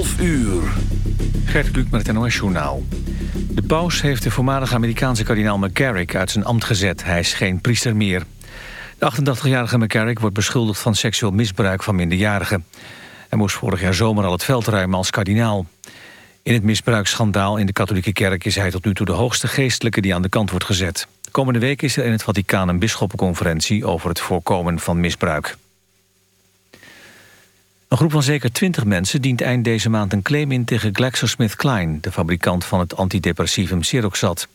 11 uur. Gert Kluk met het NOS Journaal. De paus heeft de voormalige Amerikaanse kardinaal McCarrick uit zijn ambt gezet. Hij is geen priester meer. De 88-jarige McCarrick wordt beschuldigd van seksueel misbruik van minderjarigen. Hij moest vorig jaar zomer al het veld ruimen als kardinaal. In het misbruiksschandaal in de katholieke kerk is hij tot nu toe de hoogste geestelijke die aan de kant wordt gezet. Komende week is er in het Vaticaan een bisschoppenconferentie over het voorkomen van misbruik. Een groep van zeker 20 mensen dient eind deze maand een claim in tegen GlaxoSmithKline, de fabrikant van het antidepressivum Siroxat.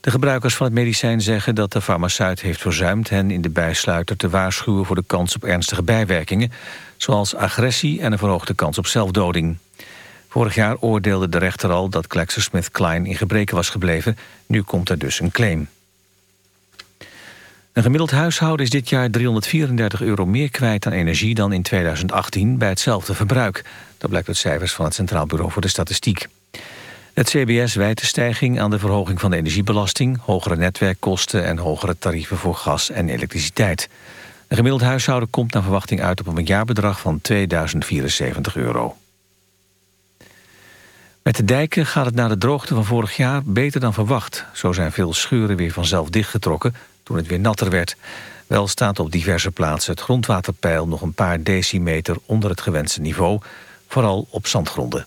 De gebruikers van het medicijn zeggen dat de farmaceut heeft verzuimd hen in de bijsluiter te waarschuwen voor de kans op ernstige bijwerkingen, zoals agressie en een verhoogde kans op zelfdoding. Vorig jaar oordeelde de rechter al dat GlaxoSmithKline in gebreken was gebleven. Nu komt er dus een claim. Een gemiddeld huishouden is dit jaar 334 euro meer kwijt aan energie dan in 2018 bij hetzelfde verbruik. Dat blijkt uit cijfers van het Centraal Bureau voor de Statistiek. Het CBS wijt de stijging aan de verhoging van de energiebelasting... hogere netwerkkosten en hogere tarieven voor gas en elektriciteit. Een gemiddeld huishouden komt naar verwachting uit op een jaarbedrag van 2074 euro. Met de dijken gaat het na de droogte van vorig jaar beter dan verwacht. Zo zijn veel schuren weer vanzelf dichtgetrokken toen het weer natter werd. Wel staat op diverse plaatsen het grondwaterpeil nog een paar decimeter onder het gewenste niveau, vooral op zandgronden.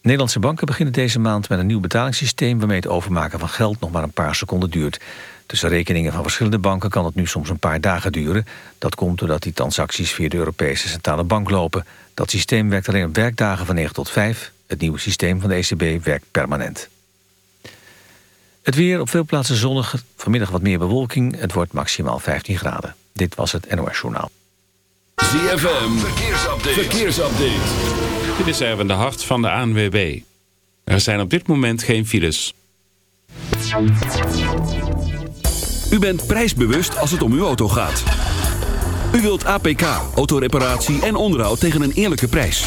Nederlandse banken beginnen deze maand met een nieuw betalingssysteem... waarmee het overmaken van geld nog maar een paar seconden duurt. Tussen rekeningen van verschillende banken kan het nu soms een paar dagen duren. Dat komt doordat die transacties via de Europese Centrale Bank lopen. Dat systeem werkt alleen op werkdagen van 9 tot 5. Het nieuwe systeem van de ECB werkt permanent. Het weer op veel plaatsen zonnig, vanmiddag wat meer bewolking. Het wordt maximaal 15 graden. Dit was het NOS Journaal. ZFM, verkeersupdate. verkeersupdate. Dit is Erwin de Hart van de ANWB. Er zijn op dit moment geen files. U bent prijsbewust als het om uw auto gaat. U wilt APK, autoreparatie en onderhoud tegen een eerlijke prijs.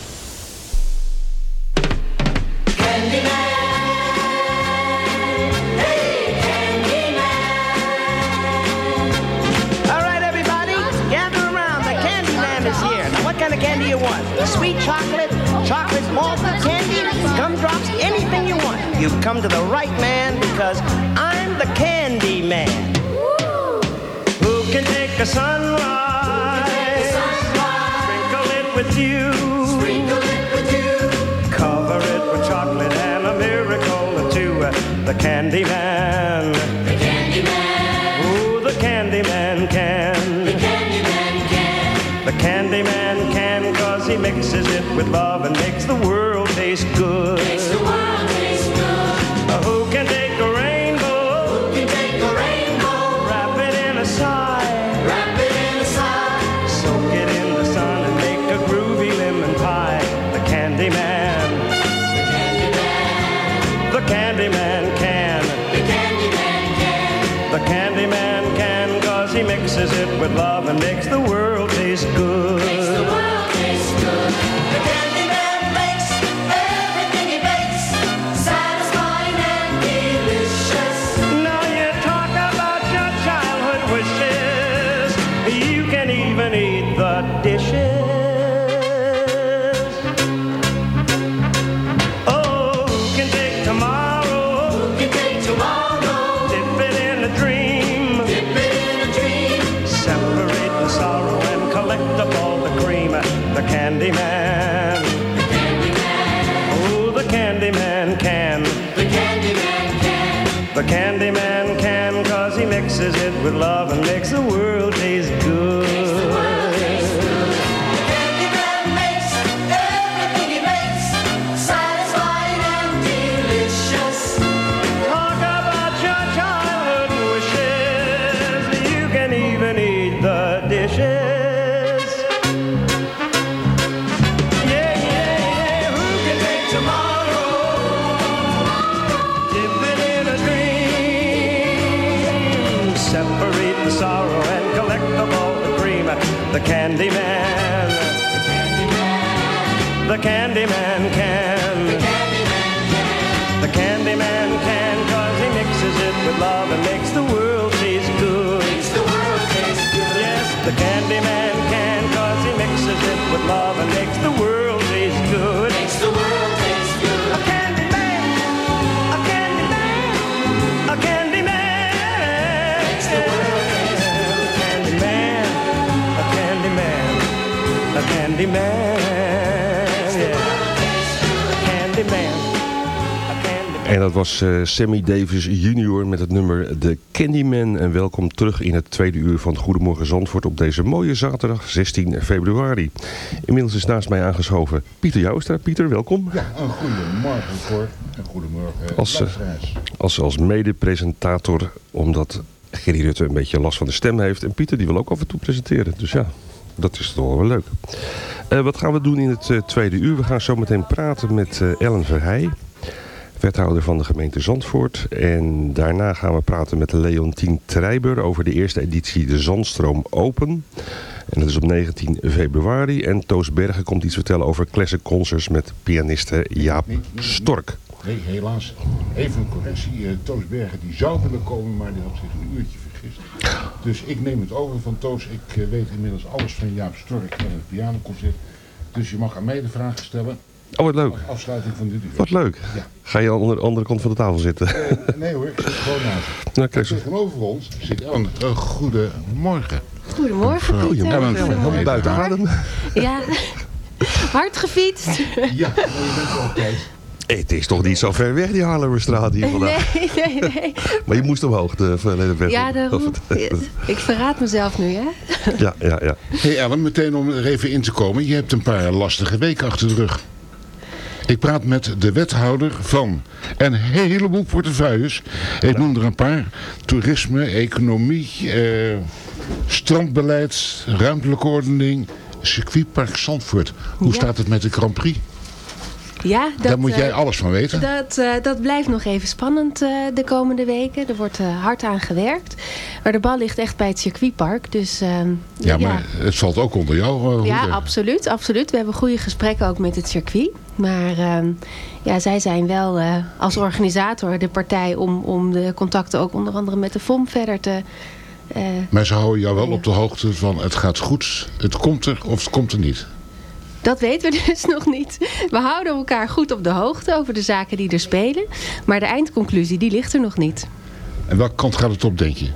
Sweet chocolate, chocolate malt candy, gumdrops, anything you want. You've come to the right man because I'm the candy man. Who can take a sunrise? Sprinkle it with you. Cover it with chocolate and a miracle or two. The candy man. mixes it with love and makes the world taste good. Makes the world. Who can take a rainbow? Who can take a rainbow? Wrap it in a sigh. Wrap it in a sigh. Soak it in the sun and make a groovy lemon pie. The. The can. The can. The he mixes it with love and makes the world taste good. You can even eat the dishes. Oh, who can take tomorrow? Who can take tomorrow? Dip it in a dream. Dip it in a dream. Separate the sorrow and collect up all the cream. The candy man. The candy man. Oh, the candy man can. The candy man can. The candy man can, cause he mixes it with love and makes the world dat was eh, Sammy Davis Jr. met het nummer The Candyman. En welkom terug in het tweede uur van Goedemorgen Zandvoort op deze mooie zaterdag 16 februari. Inmiddels is naast mij aangeschoven Pieter Joustra. Pieter, welkom. Ja, een goedemorgen Cor en goedemorgen Als, eh, luisteraars. Als, als mede-presentator, omdat Gerry Rutte een beetje last van de stem heeft. En Pieter die wil ook af en toe presenteren. Dus ja, dat is toch wel leuk. Wat gaan we doen in het tweede uur? We gaan zo meteen praten met Ellen Verheij. Wethouder van de gemeente Zandvoort. En daarna gaan we praten met Leontien Treiber over de eerste editie De Zandstroom Open. En dat is op 19 februari. En Toos Bergen komt iets vertellen over classic concerts met pianiste Jaap Stork. Nee, helaas. Even een correctie. eh, Toos Bergen die zou willen komen, maar die had zich een uurtje vergist. Dus ik neem het over van Toos. Ik eh, weet inmiddels alles van Jaap Stork en het pianoconcert. Dus je mag aan mij de vragen stellen. Oh, wat leuk. Afsluiting van dit uur. Wat leuk. Ja. Ga je aan de andere, kant van de tafel zitten? Eh, nee hoor, ik zit gewoon naast. Nou, kijk. Tegenover ons zit Ellen. Uh, goedemorgen. Goedemorgen, Pieter. Ellen, Helemaal buiten adem. Ja, hard gefietst. Ja, maar je bent er altijd. Het is toch niet zo ver weg, die Haarlemmerstraat hier vandaag. Nee, nee, nee. Maar je moest omhoog, de verleden weg. Ja, daarom. Ik verraad mezelf nu, hè? Ja, ja, ja. Hey Ellen, meteen om er even in te komen. Je hebt een paar lastige weken achter de rug. Ik praat met de wethouder van een heleboel portefeuilles. Ik noem er een paar. Toerisme, economie, eh, strandbeleid, ruimtelijke ordening, circuitpark Zandvoort. Hoe Ja. staat het met de Grand Prix? Ja, dat, Daar moet jij eh, alles van weten. Dat, eh, dat blijft nog even spannend eh, de komende weken. Er wordt hard aan gewerkt. Maar de bal ligt echt bij het circuitpark. Dus, Ja, maar het valt ook onder jou. Ja, absoluut, absoluut. We hebben goede gesprekken ook met het circuit. Maar ehm, ja, zij zijn wel als organisator de partij om, om de contacten ook onder andere met de FOM verder te... eh, Maar ze houden jou wel op de hoogte van het gaat goed, het komt er of het komt er niet. Dat weten we dus nog niet. We houden elkaar goed op de hoogte over de zaken die er spelen. Maar de eindconclusie die ligt er nog niet. En welke kant gaat het op, denk je?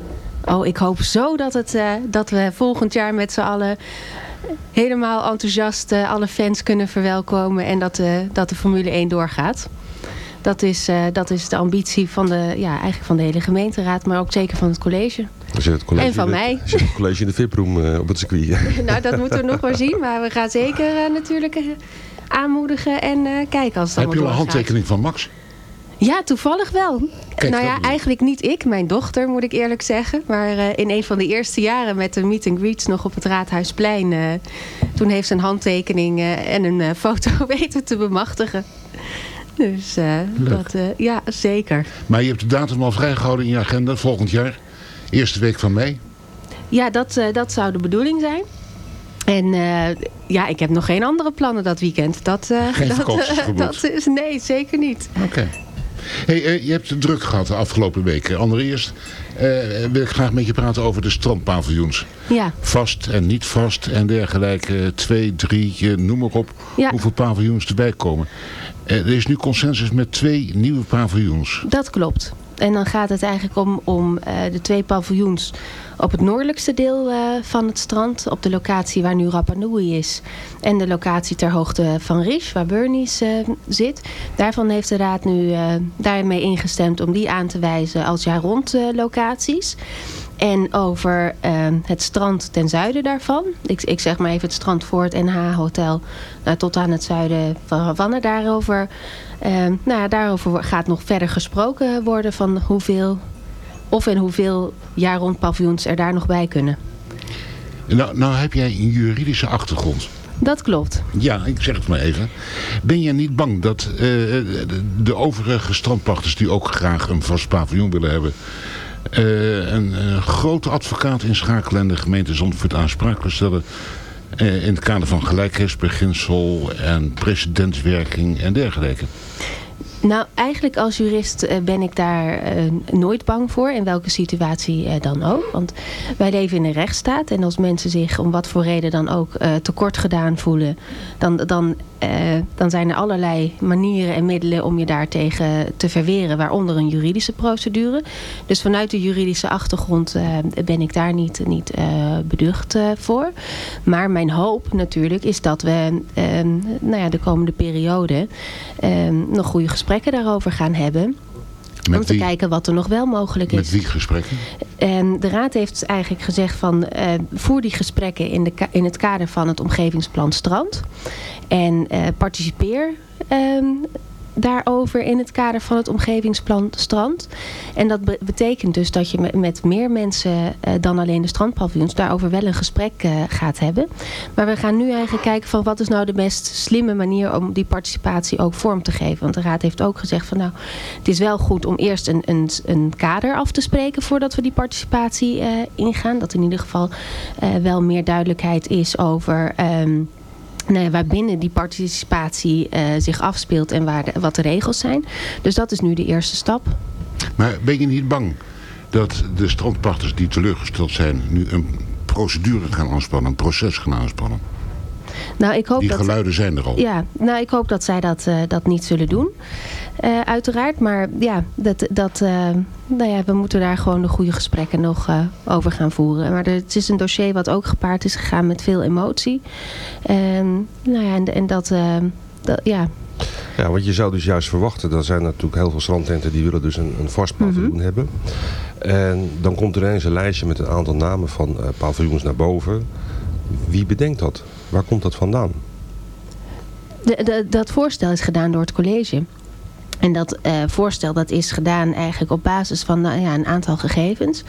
Oh, ik hoop zo dat, het, eh, dat we volgend jaar met z'n allen helemaal enthousiast eh, alle fans kunnen verwelkomen. En dat, eh, dat de Formule 1 doorgaat. Dat is, eh, dat is de ambitie van de, ja, eigenlijk van de hele gemeenteraad, maar ook zeker van het college. Er zit het college En van de- mij. zit het college in de VIP-room eh, op het circuit. nou, dat moeten we nog maar zien. Maar we gaan zeker eh, natuurlijk aanmoedigen en eh, kijken als het Heb je al een handtekening van Max? Ja, toevallig wel. Kijk, nou ja, eigenlijk niet ik, mijn dochter moet ik eerlijk zeggen. Maar eh, in een van de eerste jaren met de meet and greets nog op het Raadhuisplein. eh, toen heeft ze een handtekening eh, en een eh, foto weten te bemachtigen. Dus eh, dat, eh, ja, zeker. Maar je hebt de datum al vrijgehouden in je agenda volgend jaar. Eerste week van mei. Ja, dat, eh, dat zou de bedoeling zijn. En ja, ik heb nog geen andere plannen dat weekend. Dat, Geen dat, dat is, nee, zeker niet. Oké. Hey, eh, je hebt het druk gehad de afgelopen weken. Allereerst eh, wil ik graag met je praten over de strandpaviljoens. Ja. Vast en niet vast en dergelijke. Twee, drie, noem maar op. Ja. Hoeveel paviljoens erbij komen. Eh, er is nu consensus met twee nieuwe paviljoens. Dat klopt. En dan gaat het eigenlijk om, om de twee paviljoens op het noordelijkste deel eh, van het strand. Op de locatie waar nu Rapa Nui is. En de locatie ter hoogte van Rish, waar Burnies eh, zit. Daarvan heeft de raad nu eh, daarmee ingestemd om die aan te wijzen als jaar rond eh, locaties. En over het strand ten zuiden daarvan. Ik, ik zeg maar even het strand voor het NH Hotel. Nou, tot aan het zuiden van eh, nou, ja, daarover gaat nog verder gesproken worden. Van hoeveel, of en hoeveel jaar rond paviljoens er daar nog bij kunnen. Nou, nou heb jij een juridische achtergrond. Dat klopt. Ja, ik zeg het maar even. Ben jij niet bang dat eh, de, overige strandpachters die ook graag een vast paviljoen willen hebben... eh, een, een grote advocaat inschakelen en de gemeente Zandvoort aansprakelijk stellen... eh, in het kader van gelijkheidsbeginsel en precedentswerking en dergelijke? Nou, eigenlijk als jurist eh, ben ik daar eh, nooit bang voor. In welke situatie eh, dan ook. Want wij leven in een rechtsstaat. En als mensen zich om wat voor reden dan ook tekort gedaan voelen. Dan, dan, eh, dan zijn er allerlei manieren en middelen om je daartegen te verweren. Waaronder een juridische procedure. Dus vanuit de juridische achtergrond eh, ben ik daar niet, niet eh, beducht voor. Maar mijn hoop natuurlijk is dat we eh, nou ja, de komende periode eh, nog goede gesprekken daarover gaan hebben. Met om te wie? kijken wat er nog wel mogelijk is. Met wie gesprekken? En de Raad heeft eigenlijk gezegd van eh, voer die gesprekken in, de, in het kader van het omgevingsplan Strand. En eh, participeer ehm, daarover in het kader van het omgevingsplan Strand. En dat be- betekent dus dat je met, meer mensen eh, dan alleen de strandpaviljoens daarover wel een gesprek eh, gaat hebben. Maar we gaan nu eigenlijk kijken van wat is nou de meest slimme manier om die participatie ook vorm te geven. Want de Raad heeft ook gezegd van nou, het is wel goed om eerst een, een, een kader af te spreken voordat we die participatie eh, ingaan. Dat in ieder geval wel meer duidelijkheid is over... ehm, nou ja, waarbinnen die participatie eh, zich afspeelt en waar de- wat de regels zijn. Dus dat is nu de eerste stap. Maar ben je niet bang dat de strandpachters die teleurgesteld zijn... nu een procedure gaan aanspannen, een proces gaan aanspannen? Nou, ik hoop Die dat, geluiden zijn er al. Ja, nou, ik hoop dat zij dat, eh, dat niet zullen doen. Eh, uiteraard, maar ja, dat, dat, eh, nou ja, we moeten daar gewoon de goede gesprekken nog eh, over gaan voeren. Maar er- het is een dossier wat ook gepaard is gegaan met veel emotie. En, nou ja, en, en dat, dat, ja, Ja, want je zou dus juist verwachten, er zijn natuurlijk heel veel strandtenten die willen dus een, een vast paviljoen hebben. En dan komt er ineens een lijstje met een aantal namen van paviljoens naar boven. Wie bedenkt dat? Waar komt dat vandaan? De, de, dat voorstel is gedaan door het college. En dat eh, voorstel dat is gedaan eigenlijk op basis van nou ja, een aantal gegevens.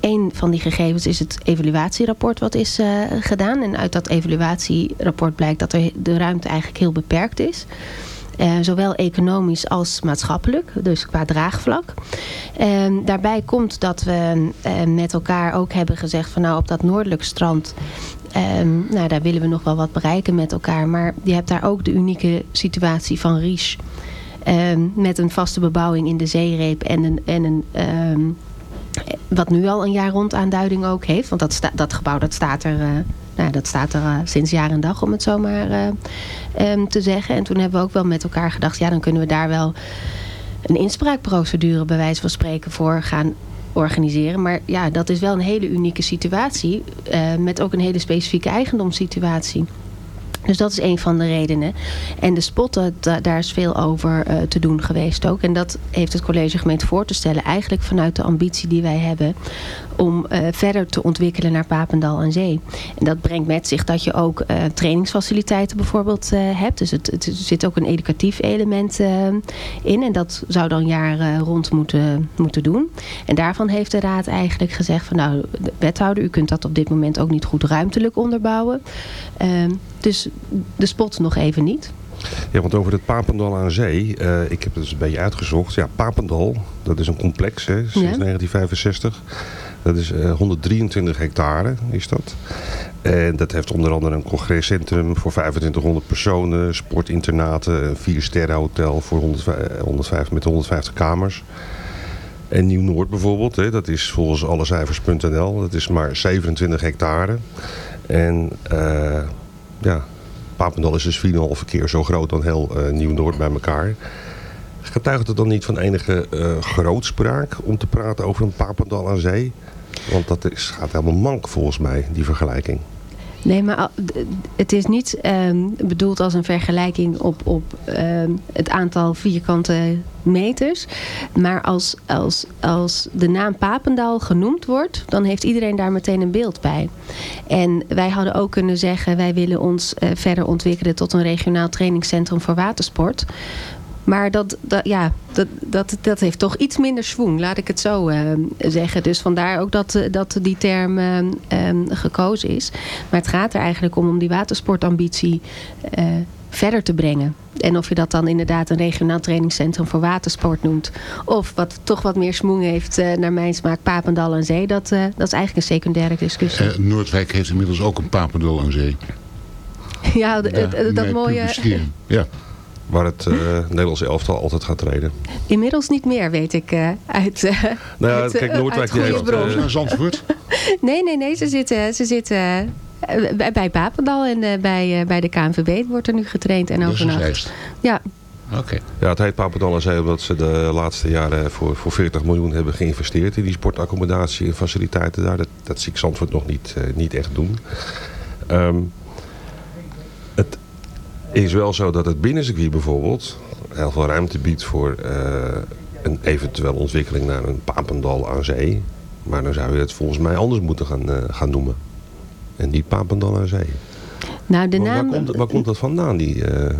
Een van die gegevens is het evaluatierapport wat is eh, gedaan. En uit dat evaluatierapport blijkt dat er de ruimte eigenlijk heel beperkt is. Eh, zowel economisch als maatschappelijk, dus qua draagvlak. Eh, daarbij komt dat we met elkaar ook hebben gezegd van nou op dat noordelijk strand, eh, nou daar willen we nog wel wat bereiken met elkaar. Maar je hebt daar ook de unieke situatie van Ries. Eh, met een vaste bebouwing in de zeereep en een, en een ehm, wat nu al een jaar rond aanduiding ook heeft. Want dat, dat gebouw dat staat er, eh, nou, dat staat er eh, sinds jaar en dag om het zo maar eh, ehm, te zeggen. En toen hebben we ook wel met elkaar gedacht, ja dan kunnen we daar wel een inspraakprocedure bij wijze van spreken voor gaan organiseren. Maar ja, dat is wel een hele unieke situatie. met ook een hele specifieke eigendomssituatie. Dus dat is een van de redenen. En de spotten, da- daar is veel over eh, te doen geweest ook. En dat heeft het college gemeente voor te stellen. Eigenlijk vanuit de ambitie die wij hebben om eh, verder te ontwikkelen naar Papendal aan Zee. En dat brengt met zich dat je ook eh, trainingsfaciliteiten bijvoorbeeld eh, hebt. Dus het, het er zit ook een educatief element in. En dat zou dan jaren rond moeten, moeten doen. En daarvan heeft de raad eigenlijk gezegd van nou, de wethouder, u kunt dat op dit moment ook niet goed ruimtelijk onderbouwen. Ehm, dus de spot nog even niet. Ja, want over het Papendal aan zee, ik heb het dus een beetje uitgezocht. Ja, Papendal, dat is een complex hè, sinds Ja. 1965. Dat is eh, 123 hectare is dat. En dat heeft onder andere een congrescentrum voor 2500 personen, sportinternaten, een vier sterren hotel voor 105, 105 met 150 kamers. En Nieuw-Noord bijvoorbeeld, hè, dat is volgens allecijfers.nl, dat is maar 27 hectare. En eh, ja, Papendal is dus 4,5 keer zo groot dan heel eh, Nieuw-Noord bij elkaar. Getuigt het dan niet van enige eh, grootspraak om te praten over een Papendal aan zee? Want dat is, gaat helemaal mank volgens mij, die vergelijking. Nee, maar het is niet ehm, bedoeld als een vergelijking op, op ehm, het aantal vierkante meters. Maar als, als, als de naam Papendal genoemd wordt, dan heeft iedereen daar meteen een beeld bij. En wij hadden ook kunnen zeggen, wij willen ons eh, verder ontwikkelen tot een regionaal trainingscentrum voor watersport. Maar dat, dat, ja, dat, dat, dat heeft toch iets minder swoeng, laat ik het zo eh, zeggen. Dus vandaar ook dat, eh, dat die term eh, gekozen is. Maar het gaat er eigenlijk om om die watersportambitie verder te brengen. En of je dat dan inderdaad een regionaal trainingscentrum voor watersport noemt. Of wat toch wat meer smoeng heeft naar mijn smaak Papendal aan Zee. Dat, dat is eigenlijk een secundaire discussie. Noordwijk heeft inmiddels ook een Papendal aan zee. ja, Ja, dat mooie... Ja. Waar het eh, Nederlandse elftal altijd gaat treden. Inmiddels niet meer, weet ik, eh, uit, eh, Nou ja, uit, kijk, Noordwijk uit die heeft, Naar Zandvoort? Nee, nee, nee. Ze zitten, ze zitten bij, bij Papendal en eh, bij, eh, bij de KNVB wordt er nu getraind en Dat overnacht. Zeist. Ja, Oké. Ja, het heet Papendal aan Zee omdat ze de laatste jaren voor, voor 40 miljoen hebben geïnvesteerd in die sportaccommodatie en faciliteiten daar. Dat, dat zie ik Zandvoort nog niet, eh, niet echt doen. Ehm, is wel zo dat het binnencircuit bijvoorbeeld heel veel ruimte biedt voor eh, een eventuele ontwikkeling naar een Papendal aan Zee. Maar dan zou je het volgens mij anders moeten gaan, eh, gaan noemen. En niet Papendal aan Zee. nou de Waar- naam... waar, komt, waar komt dat vandaan, die eh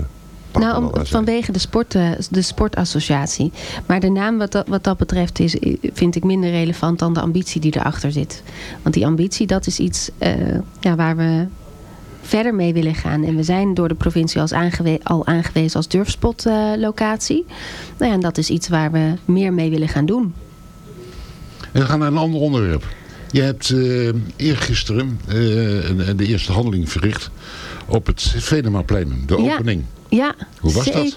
Nou, om- vanwege de, sport, de sportassociatie. Maar de naam wat dat, wat dat betreft is, vind ik minder relevant dan de ambitie die erachter zit. Want die ambitie, dat is iets ja, waar we verder mee willen gaan. En we zijn door de provincie als aangewe- al aangewezen als durfspotlocatie. nou ja, en dat is iets waar we meer mee willen gaan doen. En we gaan naar een ander onderwerp. Je hebt eh eergisteren eh, de eerste handeling verricht op het Venemaplein, de opening. Ja, Hoe was dat?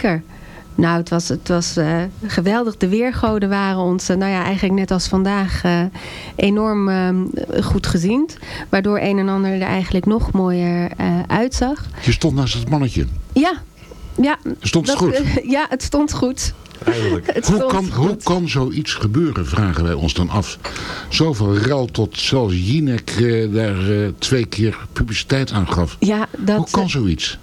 Nou, het was, het was eh, geweldig. De weergoden waren ons, eh, nou ja, eigenlijk net als vandaag, eh, enorm goed gezien. Waardoor een en ander er eigenlijk nog mooier eh, uitzag. Je stond naast het mannetje. Ja, ja. Stond het goed? ja, het stond goed. Het Hoe stond kan, goed. hoe kan zoiets gebeuren, vragen wij ons dan af. Zoveel rel tot zelfs Jinek daar eh, twee keer publiciteit aan gaf. Ja, dat, hoe kan zoiets?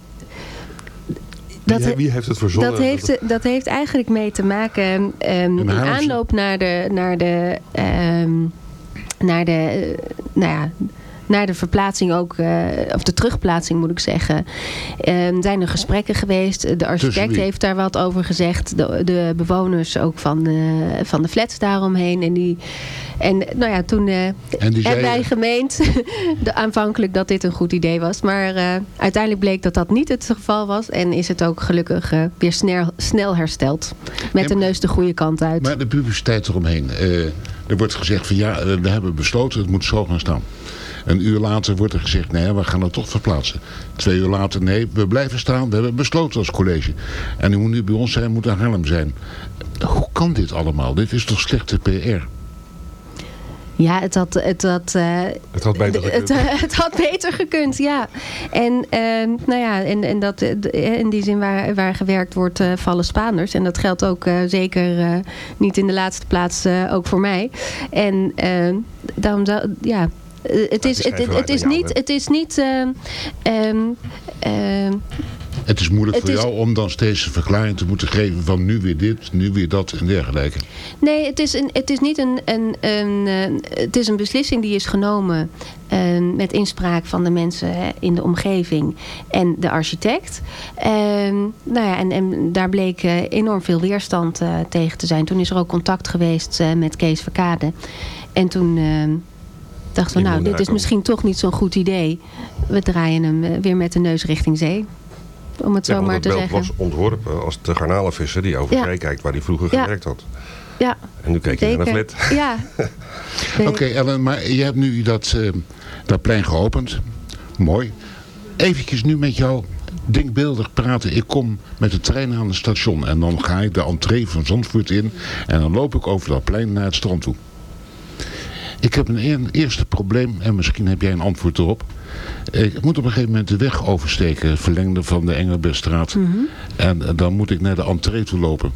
Dat, wie, wie heeft het verzonnen? Dat heeft, dat heeft eigenlijk mee te maken ehm, in aanloop naar de, naar de, ehm, naar de, eh, nou ja, naar de verplaatsing ook, eh, of de terugplaatsing moet ik zeggen, ehm, zijn er gesprekken geweest. De architect heeft daar wat over gezegd. De, de bewoners ook van de, van de flats daaromheen. En, die, en nou ja, toen eh, hebben zei- wij gemeend de, aanvankelijk dat dit een goed idee was. Maar eh, uiteindelijk bleek dat dat niet het geval was. En is het ook gelukkig weer snel, snel hersteld. Met de neus de goede kant uit. Maar de publiciteit eromheen. er wordt gezegd van ja, we hebben besloten, het moet zo gaan staan. Een uur later wordt er gezegd, nee, we gaan het toch verplaatsen. Twee uur later, nee, we blijven staan. We hebben besloten als college. En u moet nu bij ons zijn, moet aan Haarlem zijn. Hoe kan dit allemaal? Dit is toch slechte PR? Ja, het had, het had, eh, Het had beter het, gekund. het had beter gekund, ja. En, eh, nou ja, en, en dat, eh, eh, in die zin waar, waar gewerkt wordt, eh, vallen Spaanders. En dat geldt ook eh, zeker eh, niet in de laatste plaats eh, ook voor mij. En eh, daarom, zou- ja... eh, Het is, het, het, het is niet, het is niet ehm, ehm, ehm, Het is moeilijk Het voor is- jou om dan steeds een verklaring te moeten geven van nu weer dit, nu weer dat en dergelijke. Nee, het is, een, het is niet een, een, een, eh, het is een beslissing die is genomen met inspraak van de mensen hè, in de omgeving en de architect. Nou ja, en, en daar bleek eh, enorm veel weerstand tegen te zijn. Toen is er ook contact geweest met Kees Verkade. En toen we, Die nou, dit is misschien toch niet zo'n goed idee. We draaien hem eh, weer met de neus richting zee. Om het Ja, zo maar het te beeld zeggen. was ontworpen als de garnalenvisser die over Ja. zee kijkt waar hij vroeger Ja. gewerkt had. ja. En nu kijk je naar Zeker. flat. Ja. Oké Ellen, maar je hebt nu dat, eh, dat plein geopend. Mooi. Eventjes nu met jou denkbeeldig praten. Ik kom met de trein aan het station en dan ga ik de entree van Zandvoort in. En dan loop ik over dat plein naar het strand toe. Ik heb een eer- eerste probleem en misschien heb jij een antwoord erop. Ik moet op een gegeven moment de weg oversteken, verlengde van de Engelbertstraat. En eh, dan moet ik naar de entree toe lopen.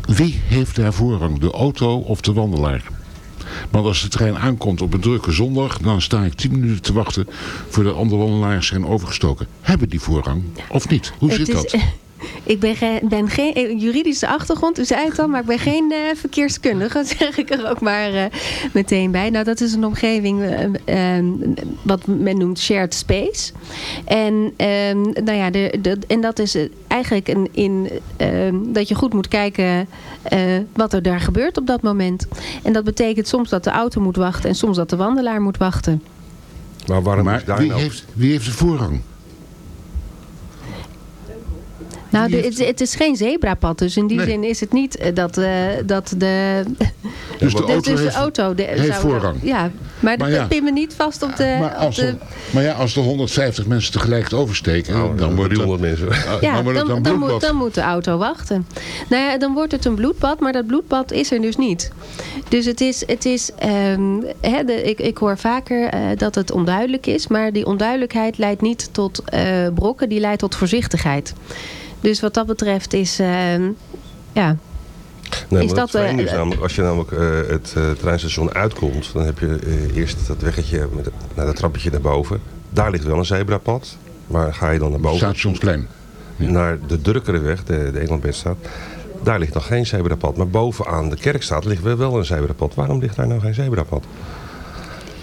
Wie heeft daar voorrang, de auto of de wandelaar? Want als de trein aankomt op een drukke zondag, dan sta ik 10 minuten te wachten voordat andere wandelaars zijn overgestoken. Hebben die voorrang of niet? Hoe zit dat? Ik ben, ge- ben geen eh, juridische achtergrond, u zei het al, maar ik ben geen eh, verkeerskundige. Dat zeg ik er ook maar eh, meteen bij. Nou, dat is een omgeving eh, eh, wat men noemt shared space. En, eh, nou ja, de, de, en dat is eigenlijk een, in, eh, dat je goed moet kijken eh, wat er daar gebeurt op dat moment. En dat betekent soms dat de auto moet wachten en soms dat de wandelaar moet wachten. Maar waarom Maar is daar wie nou... heeft, wie heeft de voorrang? Nou, de, het, het is geen zebrapad, dus in die Nee. zin is het niet eh, dat, eh, dat de... Dus de auto dus heeft, de auto de, heeft zou- voorrang. Ja, maar, Maar dat ja. pin me niet vast op de... Maar op de maar ja, als er 150 mensen tegelijk oversteken, Oh, dan dan wordt het 300 mensen. Ja, dan wordt dan, het een dan, moet, dan moet de auto wachten. Nou ja, dan wordt het een bloedbad, maar dat bloedbad is er dus niet. Dus het is... Het is ehm, hè, de, ik, ik hoor vaker eh, dat het onduidelijk is, maar die onduidelijkheid leidt niet tot eh, brokken, die leidt tot voorzichtigheid. Dus wat dat betreft is... ehm, ja, Nee, Is maar dat, het vreemde is eh, namelijk, als je namelijk eh, het eh, treinstation uitkomt, dan heb je eh, eerst dat weggetje met naar dat trappetje naar boven. Daar ligt wel een zebrapad. Maar ga je dan naar boven, Stationsplein. naar de drukkere weg, de, de daar ligt nog geen zebrapad. Maar bovenaan de kerkstraat ligt wel een zebrapad. Waarom ligt daar nou geen zebrapad?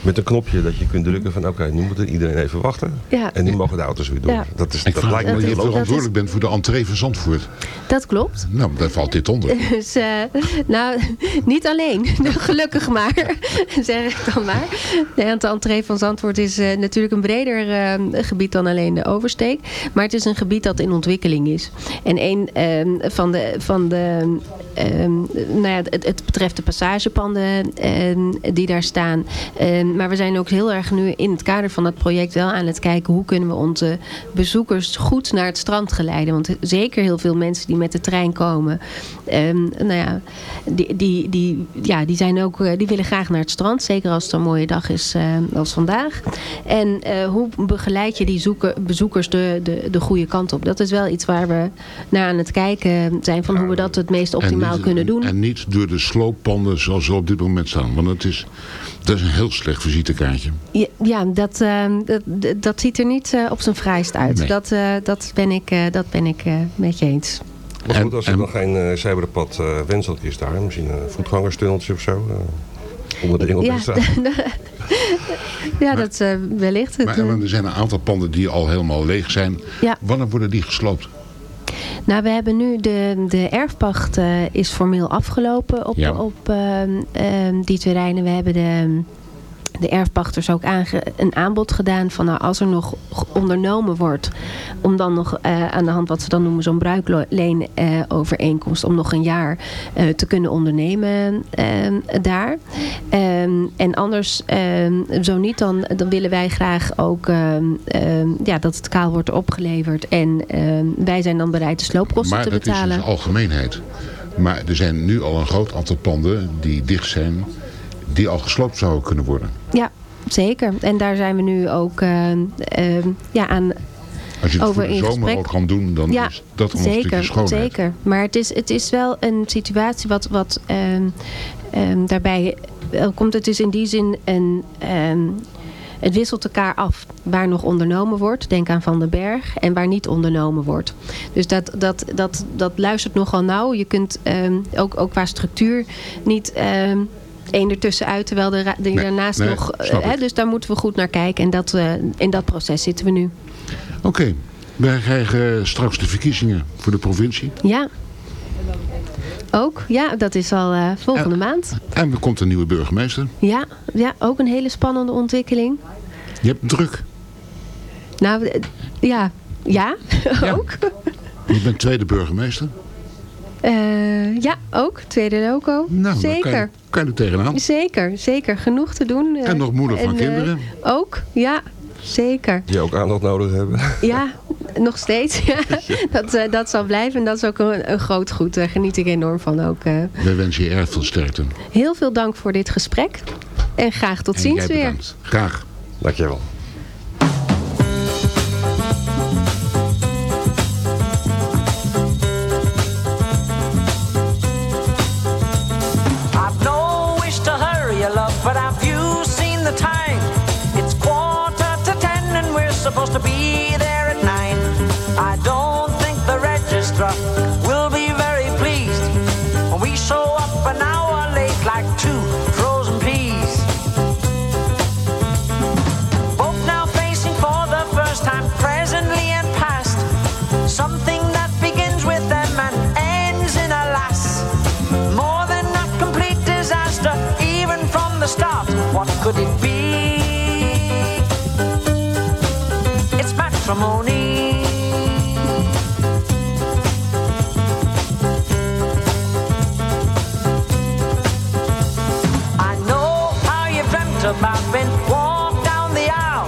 Met een knopje dat je kunt drukken van oké, nu moet iedereen even wachten. Ja. En nu mogen de auto's weer door. Ja. Dat, is, Ik dat lijkt me je verantwoordelijk bent voor de entree van Zandvoort. dat klopt. Nou, daar valt dit onder. Dus, eh, nou, niet alleen. Gelukkig maar, zeg ik dan maar. Nee, want de entree van Zandvoort is eh, natuurlijk een breder eh, gebied dan alleen de oversteek. Maar het is een gebied dat in ontwikkeling is. En een ehm, van de... Van de ehm, nou ja, het, het betreft de passagepanden ehm, die daar staan. Maar we zijn ook heel erg nu in het kader van dat project wel aan het kijken... hoe kunnen we onze bezoekers goed naar het strand geleiden. Want zeker heel veel mensen die met de trein komen... ehm, nou ja, die, die, die, ja, die, zijn ook, eh, die willen graag naar het strand. Zeker als het een mooie dag is eh, als vandaag. En eh, hoe begeleid je die zoeker, bezoekers de, de, de goede kant op? Dat is wel iets waar we naar aan het kijken zijn... van hoe we dat het meest optimaal niet, kunnen doen. En niet door de slooppanden zoals ze op dit moment staan. Want het is, dat is een heel slecht visitekaartje. Ja, ja dat, ehm, dat, dat- dat ziet er niet eh, op zijn vrijst uit. Nee. Dat, eh, dat ben ik, eh, dat ben ik eh, met je eens. Maar goed, als er En- nog geen eh zebrapad eh wenselijk is daar, misschien een voetgangerstunneltje of zo. onder de Ja, Engelbertstraat. ja dat eh, wellicht. Het, Maar er zijn een aantal panden die al helemaal leeg zijn. Ja. Wanneer worden die gesloopt? Nou, we hebben nu de, de erfpacht eh, is formeel afgelopen op, Ja. op ehm, ehm, die terreinen. We hebben de, de erfpachters ook een aanbod gedaan van nou, als er nog ondernomen wordt om dan nog eh, aan de hand wat ze dan noemen zo'n bruikleen eh, overeenkomst om nog een jaar eh, te kunnen ondernemen ehm, daar. Ehm, en anders, ehm, zo niet, dan, dan willen wij graag ook ja, dat het kaal wordt opgeleverd en wij zijn dan bereid de sloopkosten maar te dat is betalen. de algemeenheid. Maar er zijn nu al een groot aantal panden die dicht zijn. Die al gesloopt zouden kunnen worden. Ja, zeker. En daar zijn we nu ook ehm, ehm, ja, aan Als je het over voor de zomer gesprek. kan doen, dan ja, is dat een zeker, zeker. Maar het is, het is wel een situatie wat, wat ehm, ehm, daarbij wel komt. Het is in die zin een... ehm, het wisselt elkaar af waar nog ondernomen wordt. Denk aan Van den Berg. En waar niet ondernomen wordt. Dus dat, dat, dat, dat luistert nogal nauw. Je kunt ook, ook qua structuur niet... één ertussen uit, terwijl er ra- die Nee, daarnaast nee, nog... eh, hè, dus daar moeten we goed naar kijken. En dat, eh, in dat proces zitten we nu. Oké, wij krijgen straks de verkiezingen voor de provincie. Ja. Ook, ja, dat is al eh, volgende maand. En er komt een nieuwe burgemeester. Ja, ja, ook een hele spannende ontwikkeling. Je hebt druk. Nou, eh, ja, ja, ook. Je bent tweede burgemeester. Eh, ja, ook. Tweede loco. Nou, dan zeker. Kan je, kan je er tegenaan. Zeker, zeker. Genoeg te doen. Eh, En nog moeder van en, eh, kinderen. ook, ja. Zeker. Die ook aandacht nodig hebben. Ja, nog steeds. Ja. Dat, eh, dat zal blijven en dat is ook een, een groot goed. Daar geniet ik enorm van ook. eh. Wij wensen je erg veel sterkte. heel veel dank voor dit gesprek. En graag tot En ziens jij weer. bedankt. Graag. Dankjewel. What could it be? It's matrimony. I know how you dreamt about being walk down the aisle,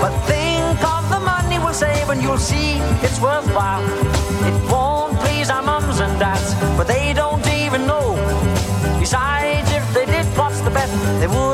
but think of the money we'll save and you'll see it's worthwhile. It won't please our mums and dads, but they don't even know. Besides, if they did, what's the bet? They wouldn't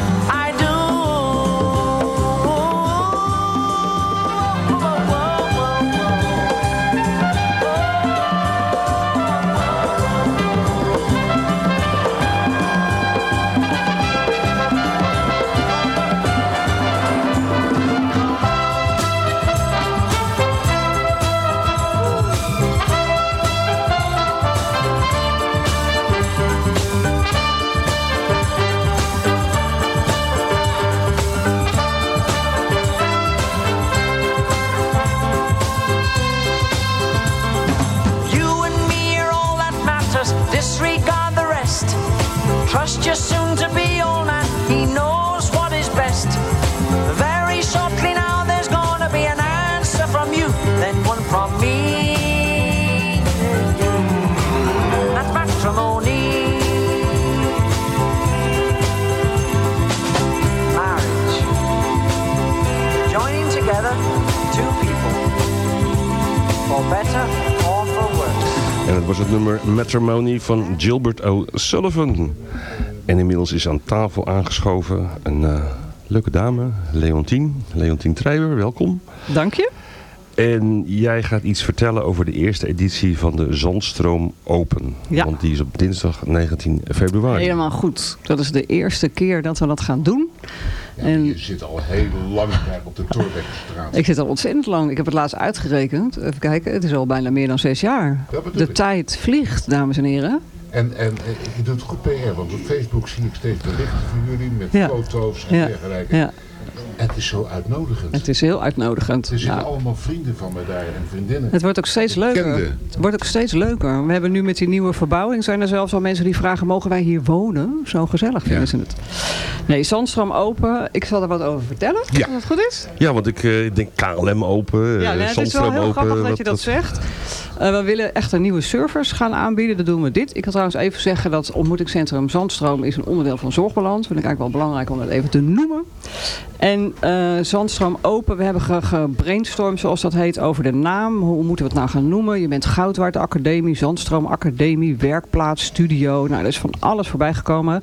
better or for worse. En het was het nummer Matrimony van Gilbert O'Sullivan. En inmiddels is aan tafel aangeschoven een eh, leuke dame, Leontien. Leontien Treiber, welkom. Dank je. En jij gaat iets vertellen over de eerste editie van de Zandstroom Open. Ja. Want die is op dinsdag 19 februari. Helemaal goed. Dat is de eerste keer dat we dat gaan doen. en Je zit al heel lang daar op de Torbekkenstraat. ik zit al ontzettend lang. Ik heb het laatst uitgerekend. Even kijken. Het is al bijna meer dan zes jaar. De ik. tijd vliegt, dames en heren. En, en je doet goed PR, want op Facebook zie ik steeds berichten van jullie met Ja. foto's en Ja. dergelijke. Ja. Het is zo uitnodigend. Het is heel uitnodigend. Er zitten Nou, allemaal vrienden van mij daar en vriendinnen. Het wordt ook steeds leuker. Het wordt ook steeds leuker. We hebben nu met die nieuwe verbouwing zijn er zelfs al mensen die vragen: mogen wij hier wonen? Zo gezellig vinden ze het. Nee, Zandstroom open. Ik zal er wat over vertellen. Ja. Als het goed is. Ja, want ik eh, denk KLM open, Ja, eh nee, het is wel heel open. grappig dat je dat zegt. Eh, we willen echt een nieuwe servers gaan aanbieden. Dat doen we dit. Ik kan trouwens even zeggen dat ontmoetingscentrum Zandstroom is een onderdeel van Zorgbalans. Vind ik eigenlijk wel belangrijk om dat even te noemen. En eh, Zandstroom Open, we hebben ge- gebrainstormd zoals dat heet over de naam. Hoe moeten we het nou gaan noemen? Je bent Goudwaard Academie, Zandstroom Academie, Werkplaats, Studio. Nou, er is van alles voorbij gekomen.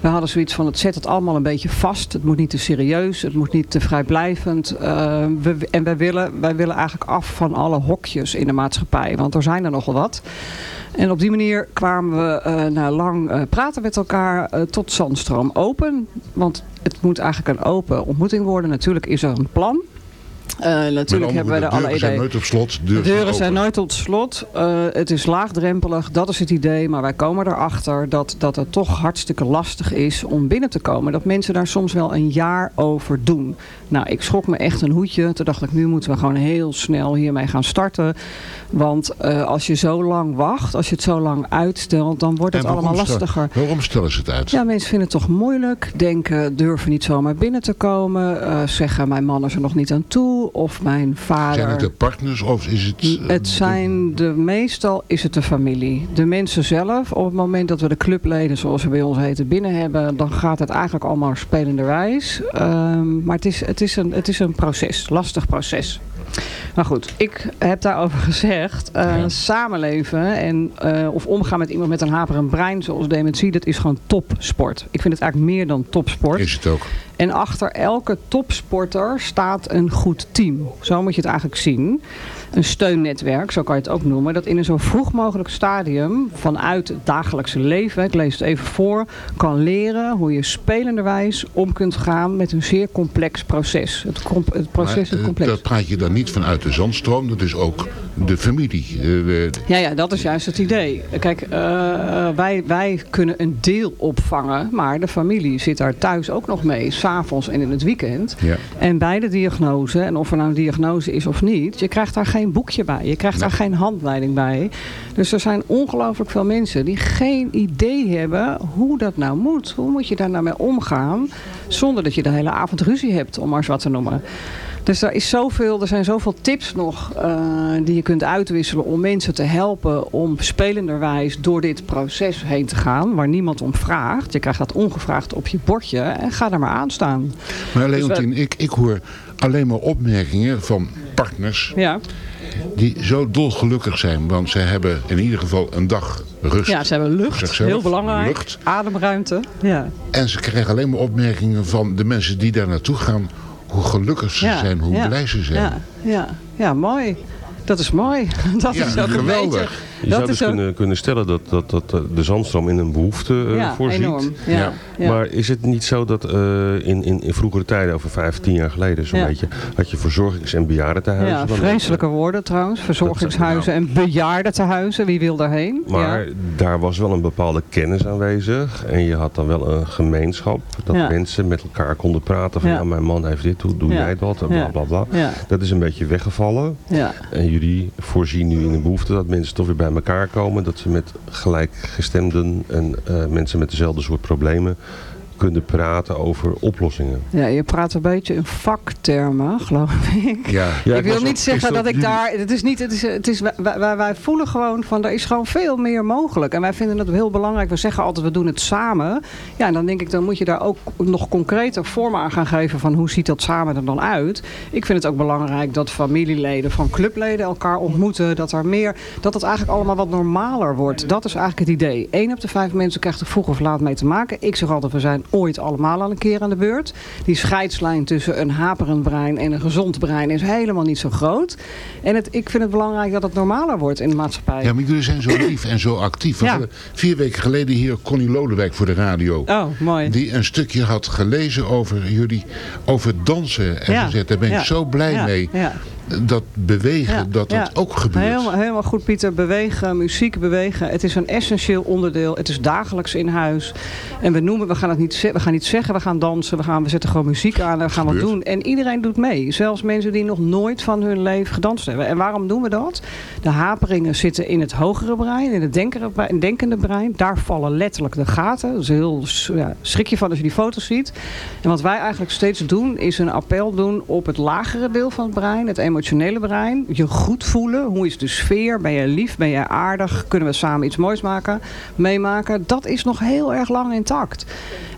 We hadden zoiets van, het zet het allemaal een beetje vast. Het moet niet te serieus, het moet niet te vrijblijvend. Eh, we, en wij willen, wij willen eigenlijk af van alle hokjes in de maatschappij. Want er zijn er nogal wat. En op die manier kwamen we eh, na lang praten met elkaar tot Zandstroom open. Want het moet eigenlijk een open ontmoeting worden. Natuurlijk is er een plan. Eh, natuurlijk hebben we de er alle deuren zijn nooit op slot. De De deuren, deuren zijn nooit op slot. Het is laagdrempelig, dat is het idee. Maar wij komen erachter dat, dat het toch hartstikke lastig is om binnen te komen. Dat mensen daar soms wel een jaar over doen. Nou, ik schrok me echt een hoedje. Toen dacht ik, nu moeten we gewoon heel snel hiermee gaan starten. Want eh, als je zo lang wacht, als je het zo lang uitstelt, dan wordt het allemaal lastiger. Waarom stellen ze het uit? Ja, mensen vinden het toch moeilijk. Denken, durven niet zomaar binnen te komen. eh, zeggen, mijn man is er nog niet aan toe. Of mijn vader... Zijn het de partners of is het... eh, Het zijn de, meestal is het de familie. De mensen zelf, op het moment dat we de clubleden, zoals ze bij ons heten, binnen hebben, dan gaat het eigenlijk allemaal spelenderwijs. Ehm maar het is, het, is een, het is een proces, lastig proces. Maar goed, ik heb daarover gezegd, eh, samenleven en, eh, of omgaan met iemand met een haperend brein zoals dementie, dat is gewoon topsport. Ik vind het eigenlijk meer dan topsport. Is het ook. En achter elke topsporter staat een goed team. Zo moet je het eigenlijk zien. Een steunnetwerk, zo kan je het ook noemen. Dat in een zo vroeg mogelijk stadium vanuit het dagelijkse leven, ik lees het even voor, kan leren hoe je spelenderwijs om kunt gaan met een zeer complex proces. Het, proces Maar, is eh, complex. Dat praat je dan niet vanuit de zandstroom. Dat is ook de familie. Eh, Ja, ja, dat is juist het idee. Kijk, eh, wij, wij kunnen een deel opvangen, maar de familie zit daar thuis ook nog mee, s'avonds en in het weekend. ja. En bij de diagnose, en of er nou een diagnose is of niet, je krijgt daar geen boekje bij. Je krijgt daar geen handleiding bij. Dus er zijn ongelooflijk veel mensen die geen idee hebben hoe dat nou moet. Hoe moet je daar nou mee omgaan zonder dat je de hele avond ruzie hebt, om maar eens wat te noemen. Dus er, is zoveel, er zijn zoveel tips nog eh, die je kunt uitwisselen om mensen te helpen om spelenderwijs door dit proces heen te gaan, waar niemand om vraagt. Je krijgt dat ongevraagd op je bordje en ga er maar aan staan. Maar Dus Leontien, ik, ik hoor alleen maar opmerkingen van partners Ja. Die zo dolgelukkig zijn. Want ze hebben in ieder geval een dag rust. Ja, ze hebben lucht. zichzelf. Heel belangrijk. Lucht. Ademruimte. Ja. En ze krijgen alleen maar opmerkingen van de mensen die daar naartoe gaan. Hoe gelukkig ze Ja, zijn, hoe ja, blij ze zijn. Ja, ja, ja, mooi. Dat is mooi. Dat is ook een geweldig. beetje... Je dat zou dus kunnen, kunnen stellen dat, dat, dat eh, de zandstroom in een behoefte eh, Ja, voorziet. enorm. Ja, ja. Maar is het niet zo dat eh, in, in, in vroegere tijden, over vijf, tien jaar geleden zo'n Ja. beetje, had je verzorgings- en bejaardentehuizen? Ja, Dan- vreselijke woorden trouwens. Verzorgingshuizen en bejaardentehuizen. Wie wil daarheen? Maar ja. daar was wel een bepaalde kennis aanwezig. En je had dan wel een gemeenschap. Dat Ja. mensen met elkaar konden praten van Ja. ja. mijn man heeft dit, hoe doe Ja. jij dat? En bla Ja. bla bla. Ja. Dat is een beetje weggevallen. Ja. En jullie voorzien nu in de behoefte dat mensen toch weer bij elkaar komen. Dat ze met gelijkgestemden en eh, mensen met dezelfde soort problemen kunnen praten over oplossingen. Ja, je praat een beetje in vaktermen, geloof ik. Ja. Ja, ik wil niet zeggen dat ik daar... Het is niet, het is, het is, wij, wij, wij voelen gewoon van, er is gewoon veel meer mogelijk. En wij vinden het heel belangrijk. We zeggen altijd, we doen het samen. Ja, en dan denk ik, dan moet je daar ook nog concreter vorm aan gaan geven van hoe ziet dat samen er dan uit. Ik vind het ook belangrijk dat familieleden van clubleden elkaar ontmoeten. Dat er meer, dat het eigenlijk allemaal wat normaler wordt. Dat is eigenlijk het idee. Eén op de vijf mensen krijgt er vroeg of laat mee te maken. Ik zeg altijd, we zijn ooit allemaal al een keer aan de beurt. Die scheidslijn tussen een haperend brein en een gezond brein is helemaal niet zo groot. En het, ik vind het belangrijk dat het normaler wordt in de maatschappij. Ja, maar jullie zijn zo lief en zo actief. We Ja. hadden vier weken geleden hier Connie Lodewijk voor de radio. Oh, mooi. Die een stukje had gelezen over jullie, over dansen. En Ja. daar ben ik Ja. zo blij Ja. mee. Ja. Dat bewegen, Ja, dat ja. dat ook gebeurt. Helemaal, helemaal goed, Pieter. Bewegen, muziek bewegen. Het is een essentieel onderdeel. Het is dagelijks in huis. En we noemen, we gaan het niet, we gaan niet zeggen, we gaan dansen. We, gaan, we zetten gewoon muziek aan en we gaan wat doen. En iedereen doet mee. Zelfs mensen die nog nooit van hun leven gedanst hebben. En waarom doen we dat? De haperingen zitten in het hogere brein, in het denkere brein, denkende brein. Daar vallen letterlijk de gaten. Dat is heel ja, schrik je van als je die foto's ziet. En wat wij eigenlijk steeds doen, is een appel doen op het lagere deel van het brein. Het emotionele brein. Je goed voelen. Hoe is de sfeer? Ben je lief? Ben je aardig? Kunnen we samen iets moois maken? Meemaken? Dat is nog heel erg lang intact.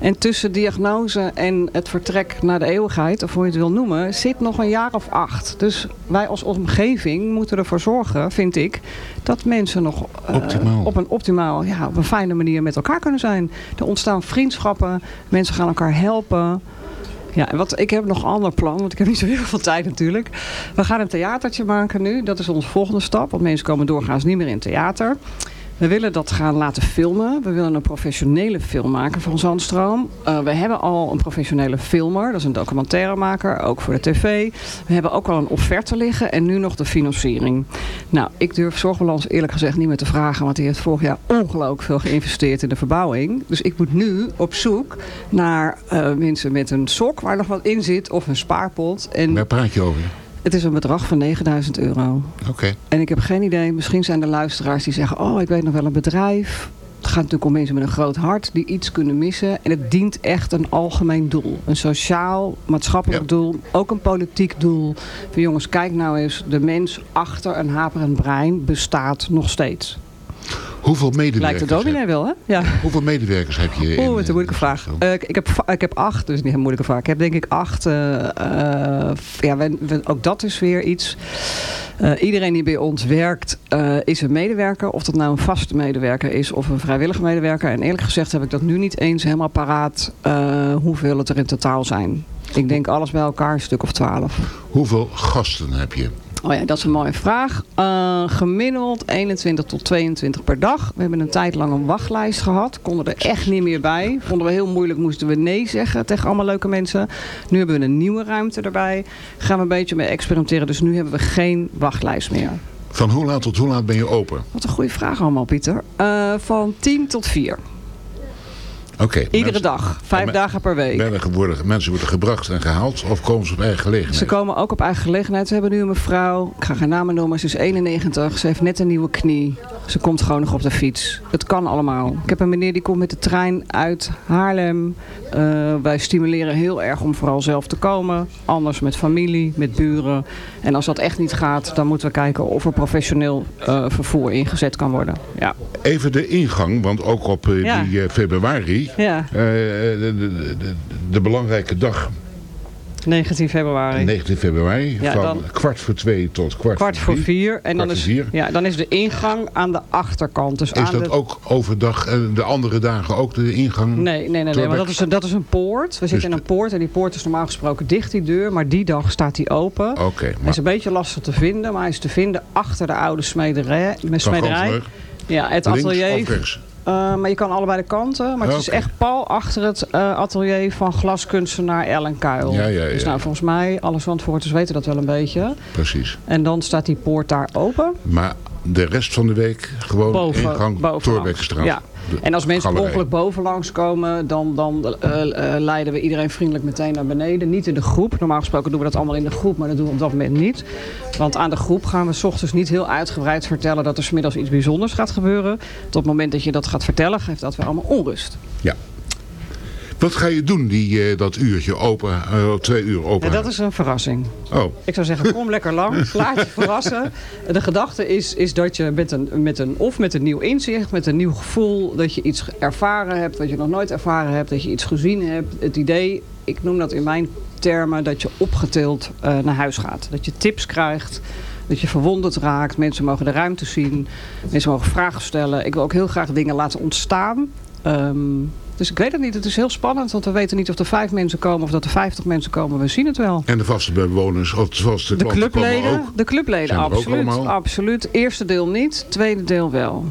En tussen diagnose en het vertrek naar de eeuwigheid, of hoe je het wil noemen, zit nog een jaar of acht. Dus wij als omgeving moeten ervoor zorgen, vind ik, dat mensen nog eh, op een optimaal, ja, op een fijne manier met elkaar kunnen zijn. Er ontstaan vriendschappen, mensen gaan elkaar helpen. Ja, wat, ik heb nog een ander plan, want ik heb niet zo heel veel tijd natuurlijk. We gaan een theatertje maken nu. Dat is onze volgende stap, want mensen komen doorgaans niet meer in theater. We willen dat gaan laten filmen. We willen een professionele film maken van Zandstroom. Eh, we hebben al een professionele filmer, dat is een documentairemaker, ook voor de tv. We hebben ook al een offerte liggen en nu nog de financiering. Nou, ik durf Zorgbalans eerlijk gezegd niet meer te vragen, want die heeft vorig jaar ongelooflijk veel geïnvesteerd in de verbouwing. Dus ik moet nu op zoek naar eh, mensen met een sok waar nog wat in zit of een spaarpot. En Waar praat je over? Het is een bedrag van 9000 euro. Oké. En ik heb geen idee, misschien zijn er luisteraars die zeggen... oh, ik weet nog wel een bedrijf. Het gaat natuurlijk om mensen met een groot hart die iets kunnen missen. En het dient echt een algemeen doel. Een sociaal, maatschappelijk doel. Ook een politiek doel. Van jongens, kijk nou eens. De mens achter een haperend brein bestaat nog steeds. Hoeveel medewerkers? Lijkt de dominee wel, hè? Ja. Hoeveel medewerkers heb je? Oeh, wat een moeilijke vraag. Eh, ik, heb, ik heb acht, dus niet een moeilijke vraag. Ik heb denk ik acht. eh, eh, ja, we, we- ook dat is weer iets. Eh, iedereen die bij ons werkt eh, is een medewerker. Of dat nou een vaste medewerker is of een vrijwillige medewerker. En eerlijk gezegd heb ik dat nu niet eens helemaal paraat eh, hoeveel het er in totaal zijn. Ik denk alles bij elkaar een stuk of twaalf. Hoeveel gasten heb je? Oh ja, dat is een mooie vraag. Eh, gemiddeld 21 tot 22 per dag. We hebben een tijd lang een wachtlijst gehad. Konden er echt niet meer bij. Vonden we heel moeilijk, moesten we nee zeggen tegen allemaal leuke mensen. Nu hebben we een nieuwe ruimte erbij. Gaan we een beetje mee experimenteren. Dus nu hebben we geen wachtlijst meer. Van hoe laat tot hoe laat ben je open? Wat een goede vraag allemaal, Pieter. Eh, van 10 tot 4. Iedere mensen- dag. Vijf men- dagen per week. werden- worden, mensen worden gebracht en gehaald of komen ze op eigen gelegenheid? Ze komen ook op eigen gelegenheid. We hebben nu een mevrouw, ik ga geen namen noemen, ze is 91. Ze heeft net een nieuwe knie. Ze komt gewoon nog op de fiets. Het kan allemaal. Ik heb een meneer die komt met de trein uit Haarlem. Eh, wij stimuleren heel erg om vooral zelf te komen. Anders met familie, met buren. En als dat echt niet gaat, dan moeten we kijken of er professioneel eh, vervoer ingezet kan worden. Ja. Even de ingang, want ook op eh, Ja. die februari, Ja. eh, de, de, de, de belangrijke dag, 19 februari. 19 februari, Ja, van dan- kwart voor twee tot kwart, Kwart voor vier. En Kwart dan is, vier. ja, dan is de ingang aan de achterkant. Dus Is aan dat de, ook overdag en de andere dagen ook de ingang? Nee, nee, nee, want dat is, een, dat is een poort. We zitten in een poort en die poort is normaal gesproken dicht, die deur. Maar die dag staat die open. Oké, Hij maar is een beetje lastig te vinden, maar hij is te vinden achter de oude smederij. Met smederij. Ja, het Links atelier. Eh, maar je kan allebei de kanten. Maar het is echt pal achter het eh, atelier van glaskunstenaar Ellen Kuil. Ja, ja, ja. Dus nou, volgens mij, alle Zandvoorters weten dat wel een beetje. Precies. En dan staat die poort daar open. Maar de rest van de week gewoon Boven, ingang. Ja. En als mensen galerij. ongeluk bovenlangs komen, dan, dan eh, eh, leiden we iedereen vriendelijk meteen naar beneden. Niet in de groep. Normaal gesproken doen we dat allemaal in de groep, maar dat doen we op dat moment niet. Want aan de groep gaan we 's ochtends niet heel uitgebreid vertellen dat er 's middags iets bijzonders gaat gebeuren. Tot het moment dat je dat gaat vertellen, geeft dat weer allemaal onrust. Ja. Wat ga je doen, die, eh, dat uurtje open, eh, twee uur open? En dat is een verrassing. Oh, Ik zou zeggen, kom lekker lang, laat je verrassen. De gedachte is, is dat je met een, met een, of met een nieuw inzicht, met een nieuw gevoel, dat je iets ervaren hebt wat je nog nooit ervaren hebt, dat je iets gezien hebt. Het idee, ik noem dat in mijn termen, dat je opgetild eh, naar huis gaat. Dat je tips krijgt, dat je verwonderd raakt, mensen mogen de ruimte zien, mensen mogen vragen stellen. Ik wil ook heel graag dingen laten ontstaan. Ehm, dus ik weet het niet, het is heel spannend, want we weten niet of er vijf mensen komen of dat er vijftig mensen komen. We zien het wel. en de vaste bewoners, of de vaste De clubleden, ook. de clubleden absoluut, absoluut. Eerste deel niet, tweede deel wel.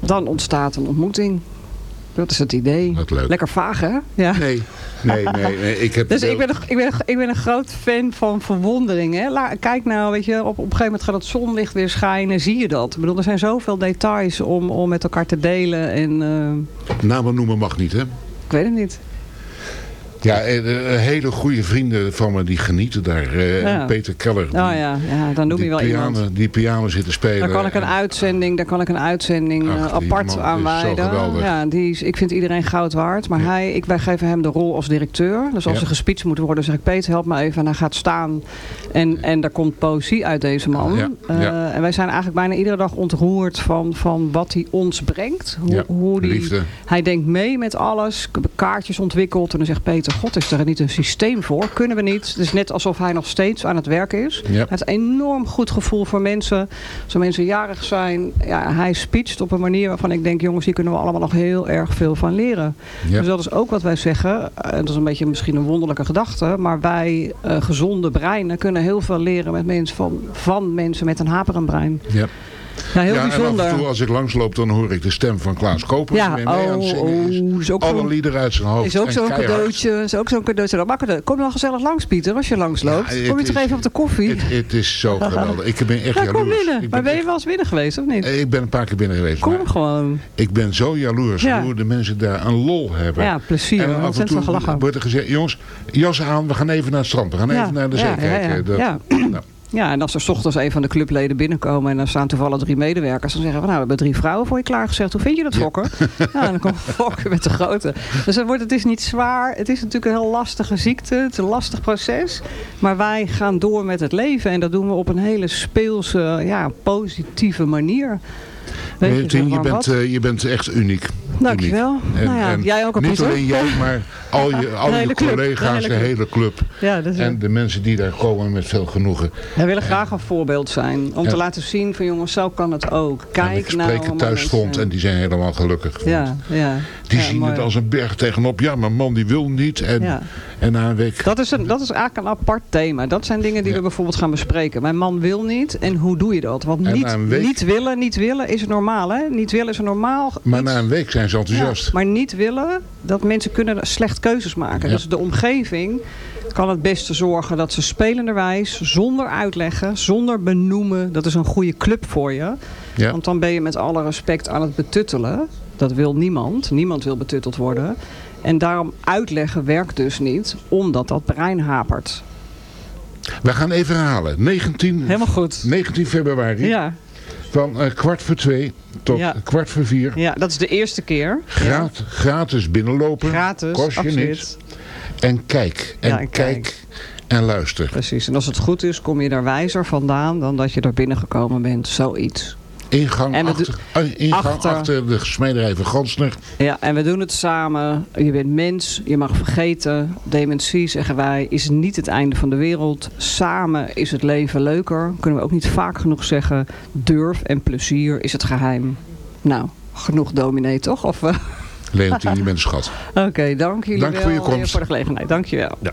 Dan ontstaat een ontmoeting. Dat is het idee. Wat leuk. Lekker vaag, hè? Ja. Nee, nee, nee. nee. Ik heb Dus ik ben, een, ik, ben een, ik ben een groot fan van verwondering. Hè? La- kijk nou, weet je, op, op een gegeven moment gaat het zonlicht weer schijnen. Zie je dat? Ik bedoel, er zijn zoveel details om, om met elkaar te delen. En eh, Namen noemen mag niet, hè? ik weet het niet. Ja, eh, eh, hele goede vrienden van me die genieten daar. Eh, Ja. Peter Keller. Oh ja, ja dan noem je die wel piano, iemand. Die piano zitten spelen. Daar kan ik een En- uitzending, daar kan ik een uitzending Ach, die apart aan wijden. Ja, die is, ik vind iedereen goud waard. Maar hij, ik, wij geven hem de rol als directeur. Dus als Ja. er gespeecht moet worden, zeg ik Peter help me even. En hij gaat staan. En, en daar komt poëzie uit deze man. En wij zijn eigenlijk bijna iedere dag ontroerd van, van wat hij ons brengt. Hoe, hoe die, liefde. hij denkt mee met alles. Kaartjes ontwikkeld. En dan zegt Peter, god, is er niet een systeem voor? Kunnen we niet? Het is net alsof hij nog steeds aan het werk is. Hij heeft een enorm goed gevoel voor mensen. Als mensen jarig zijn, ja, hij speecht op een manier waarvan ik denk, jongens, hier kunnen we allemaal nog heel erg veel van leren. Dus dat is ook wat wij zeggen. En dat is een beetje misschien een wonderlijke gedachte. Maar wij, eh, gezonde breinen, kunnen heel veel leren met mensen van, van mensen met een haperend brein. Ja. Ja, heel ja, bijzonder. En af en toe als ik langsloop, dan hoor ik de stem van Klaas Koper. Ja, die mee aan het oh, zingen is. oh, is ook Alle liederen uit zijn hoofd. Is ook zo'n cadeautje. Is ook zo'n cadeautje. Makkelijk. Kom wel gezellig langs, Pieter, als je langsloopt. Ja, kom je toch even op de koffie? Het, is zo geweldig. Ik ben echt Ja, kom jaloers. binnen. Maar ben, je wel eens binnen geweest, of niet? ik ben een paar keer binnen geweest. Kom maar gewoon. ik ben zo jaloers Ja. hoe de mensen daar een lol hebben. Ja, plezier. En dan af en toe wordt er gezegd, jongens, jas aan, we gaan even naar het strand. We gaan even naar de zee kijken. ja. Dat- Ja. nou, Ja, en als er ochtends een van de clubleden binnenkomen en er staan toevallig drie medewerkers, dan zeggen we, nou, we hebben drie vrouwen voor je klaargezet. Hoe vind je dat, Fokker? Ja, dan komt Fokker met de grote. Dus het, wordt, het is niet zwaar. Het is natuurlijk een heel lastige ziekte. Het is een lastig proces. Maar wij gaan door met het leven en dat doen we op een hele speelse, ja, positieve manier. Weet zo je, van, bent, eh, je bent echt uniek. Dankjewel. Uniek. Nou ja, jij ook al, Niet alleen jij, maar al je, al collega's, de de hele club. Ja, dat is En de mensen die daar komen met veel genoegen. Wij willen graag een voorbeeld zijn. Om te laten zien van jongens, zo kan het ook. en Kijk ik nou. spreek maar thuis stond en die zijn helemaal gelukkig. Ja, ja. Die zien mooi. het als een berg tegenop. Ja, maar man die wil niet. En. En na een week... Dat is, een, dat is eigenlijk een apart thema. Dat zijn dingen die we bijvoorbeeld gaan bespreken. Mijn man wil niet. En hoe doe je dat? Want niet, week- niet willen, niet willen is normaal. Hè? Niet willen is een normaal. Maar na een week zijn ze enthousiast. Ja, maar niet willen, dat mensen kunnen slecht keuzes maken. Ja. Dus de omgeving kan het beste zorgen dat ze spelenderwijs, zonder uitleggen, zonder benoemen, dat is een goede club voor je. Ja. Want dan ben je met alle respect aan het betuttelen. Dat wil niemand. Niemand wil betutteld worden. En daarom uitleggen werkt dus niet, omdat dat brein hapert. We gaan even herhalen. 19, Helemaal goed. 19 februari. Ja, Van eh, kwart voor twee tot Ja. kwart voor vier. ja dat is de eerste keer. Graat, Gratis binnenlopen. Gratis, Kost je absoluut. niks. En kijk. En Ja, en kijk. kijk. En luister. Precies. En als het goed is, kom je er wijzer vandaan dan dat je er binnengekomen bent. Zoiets. Ingang, En achter, eh, ingang achter- achter, de smederij van Gansner. Ja, en we doen het samen. Je bent mens, je mag vergeten. Dementie, zeggen wij, is niet het einde van de wereld. Samen is het leven leuker. Kunnen we ook niet vaak genoeg zeggen. Durf en plezier is het geheim. Nou, genoeg dominee toch? Of, eh, Leontien, je bent een schat. Oké, dank jullie Dank wel voor je weer komst. voor de gelegenheid. Dank je wel. Ja.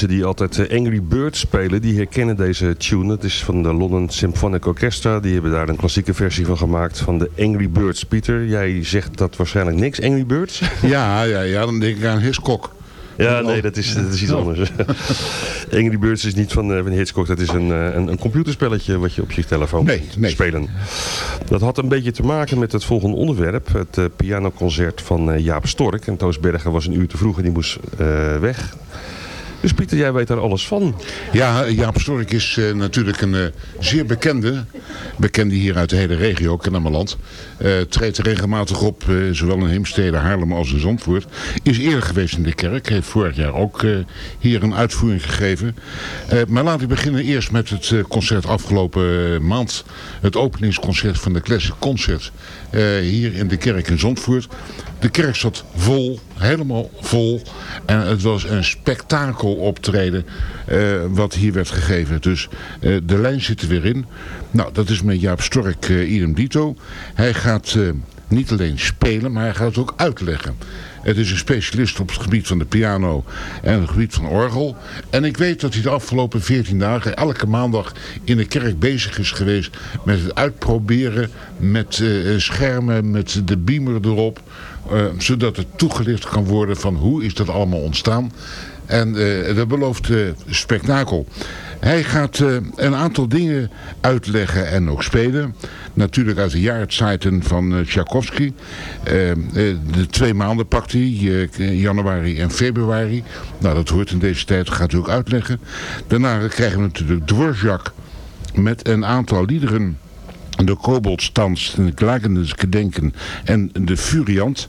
Mensen die altijd eh, Angry Birds spelen, die herkennen deze tune. Het is van de London Symphonic Orchestra. Die hebben daar een klassieke versie van gemaakt van de Angry Birds. Pieter, jij zegt dat waarschijnlijk niks, Angry Birds? Ja, ja, ja dan denk ik aan Hitchcock. Ja, nee, dat is, dat is iets anders. Angry Birds is niet van, eh, van Hitchcock. Dat is een, eh, een, een computerspelletje wat je op je telefoon Nee, kunt nee. spelen. Dat had een beetje te maken met het volgende onderwerp. Het pianoconcert van Jaap Stork. En Toos Bergen was een uur te vroeg en die moest weg. Dus Pieter, jij weet daar alles van. Ja, Jaap Stork is eh, natuurlijk een eh, zeer bekende, bekende hier uit de hele regio, Kennemerland. Eh treedt regelmatig op, zowel in Heemstede, Haarlem als in Zandvoort. Is eerder geweest in de kerk, heeft vorig jaar ook hier een uitvoering gegeven. Maar laten we beginnen eerst met het concert afgelopen maand. Het openingsconcert van de Classic Concert hier in de kerk in Zandvoort. De kerk zat vol, helemaal vol. En het was een spektakel optreden eh, wat hier werd gegeven. Dus eh, de lijn zit er weer in. Nou, dat is met Jaap Stork eh idem dito. Hij gaat eh, niet alleen spelen, maar hij gaat ook uitleggen. Het is een specialist op het gebied van de piano en het gebied van orgel. En ik weet dat hij de afgelopen 14 dagen elke maandag in de kerk bezig is geweest met het uitproberen met eh, schermen, met de beamer erop. eh, zodat het toegelicht kan worden van hoe is dat allemaal ontstaan. En eh, dat belooft spektakel. Hij gaat eh, een aantal dingen uitleggen en ook spelen. Natuurlijk uit de jaarzeiten van eh, Tchaikovsky. Eh, de twee maanden pakt hij, januari en februari. Nou, dat hoort in deze tijd, gaat hij ook uitleggen. Daarna krijgen we natuurlijk Dvorak met een aantal liederen de Koboldstans, de Klagendes Gedenken en de Furiant.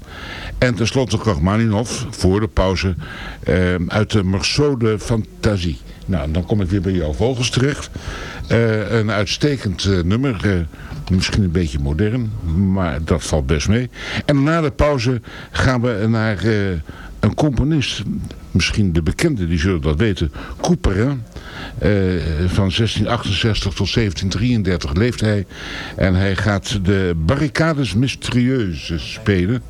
En tenslotte Rachmaninov voor de pauze eh, uit de Morceau de Fantasie. Nou, dan kom ik weer bij jouw vogels terecht. Eh, een uitstekend eh, nummer, misschien een beetje modern, maar dat valt best mee. En na de pauze gaan we naar een componist, misschien de bekende, die zullen dat weten, Couperin. Eh, van 1668 tot 1733 leeft hij. En hij gaat de Barricades Mysterieuses spelen.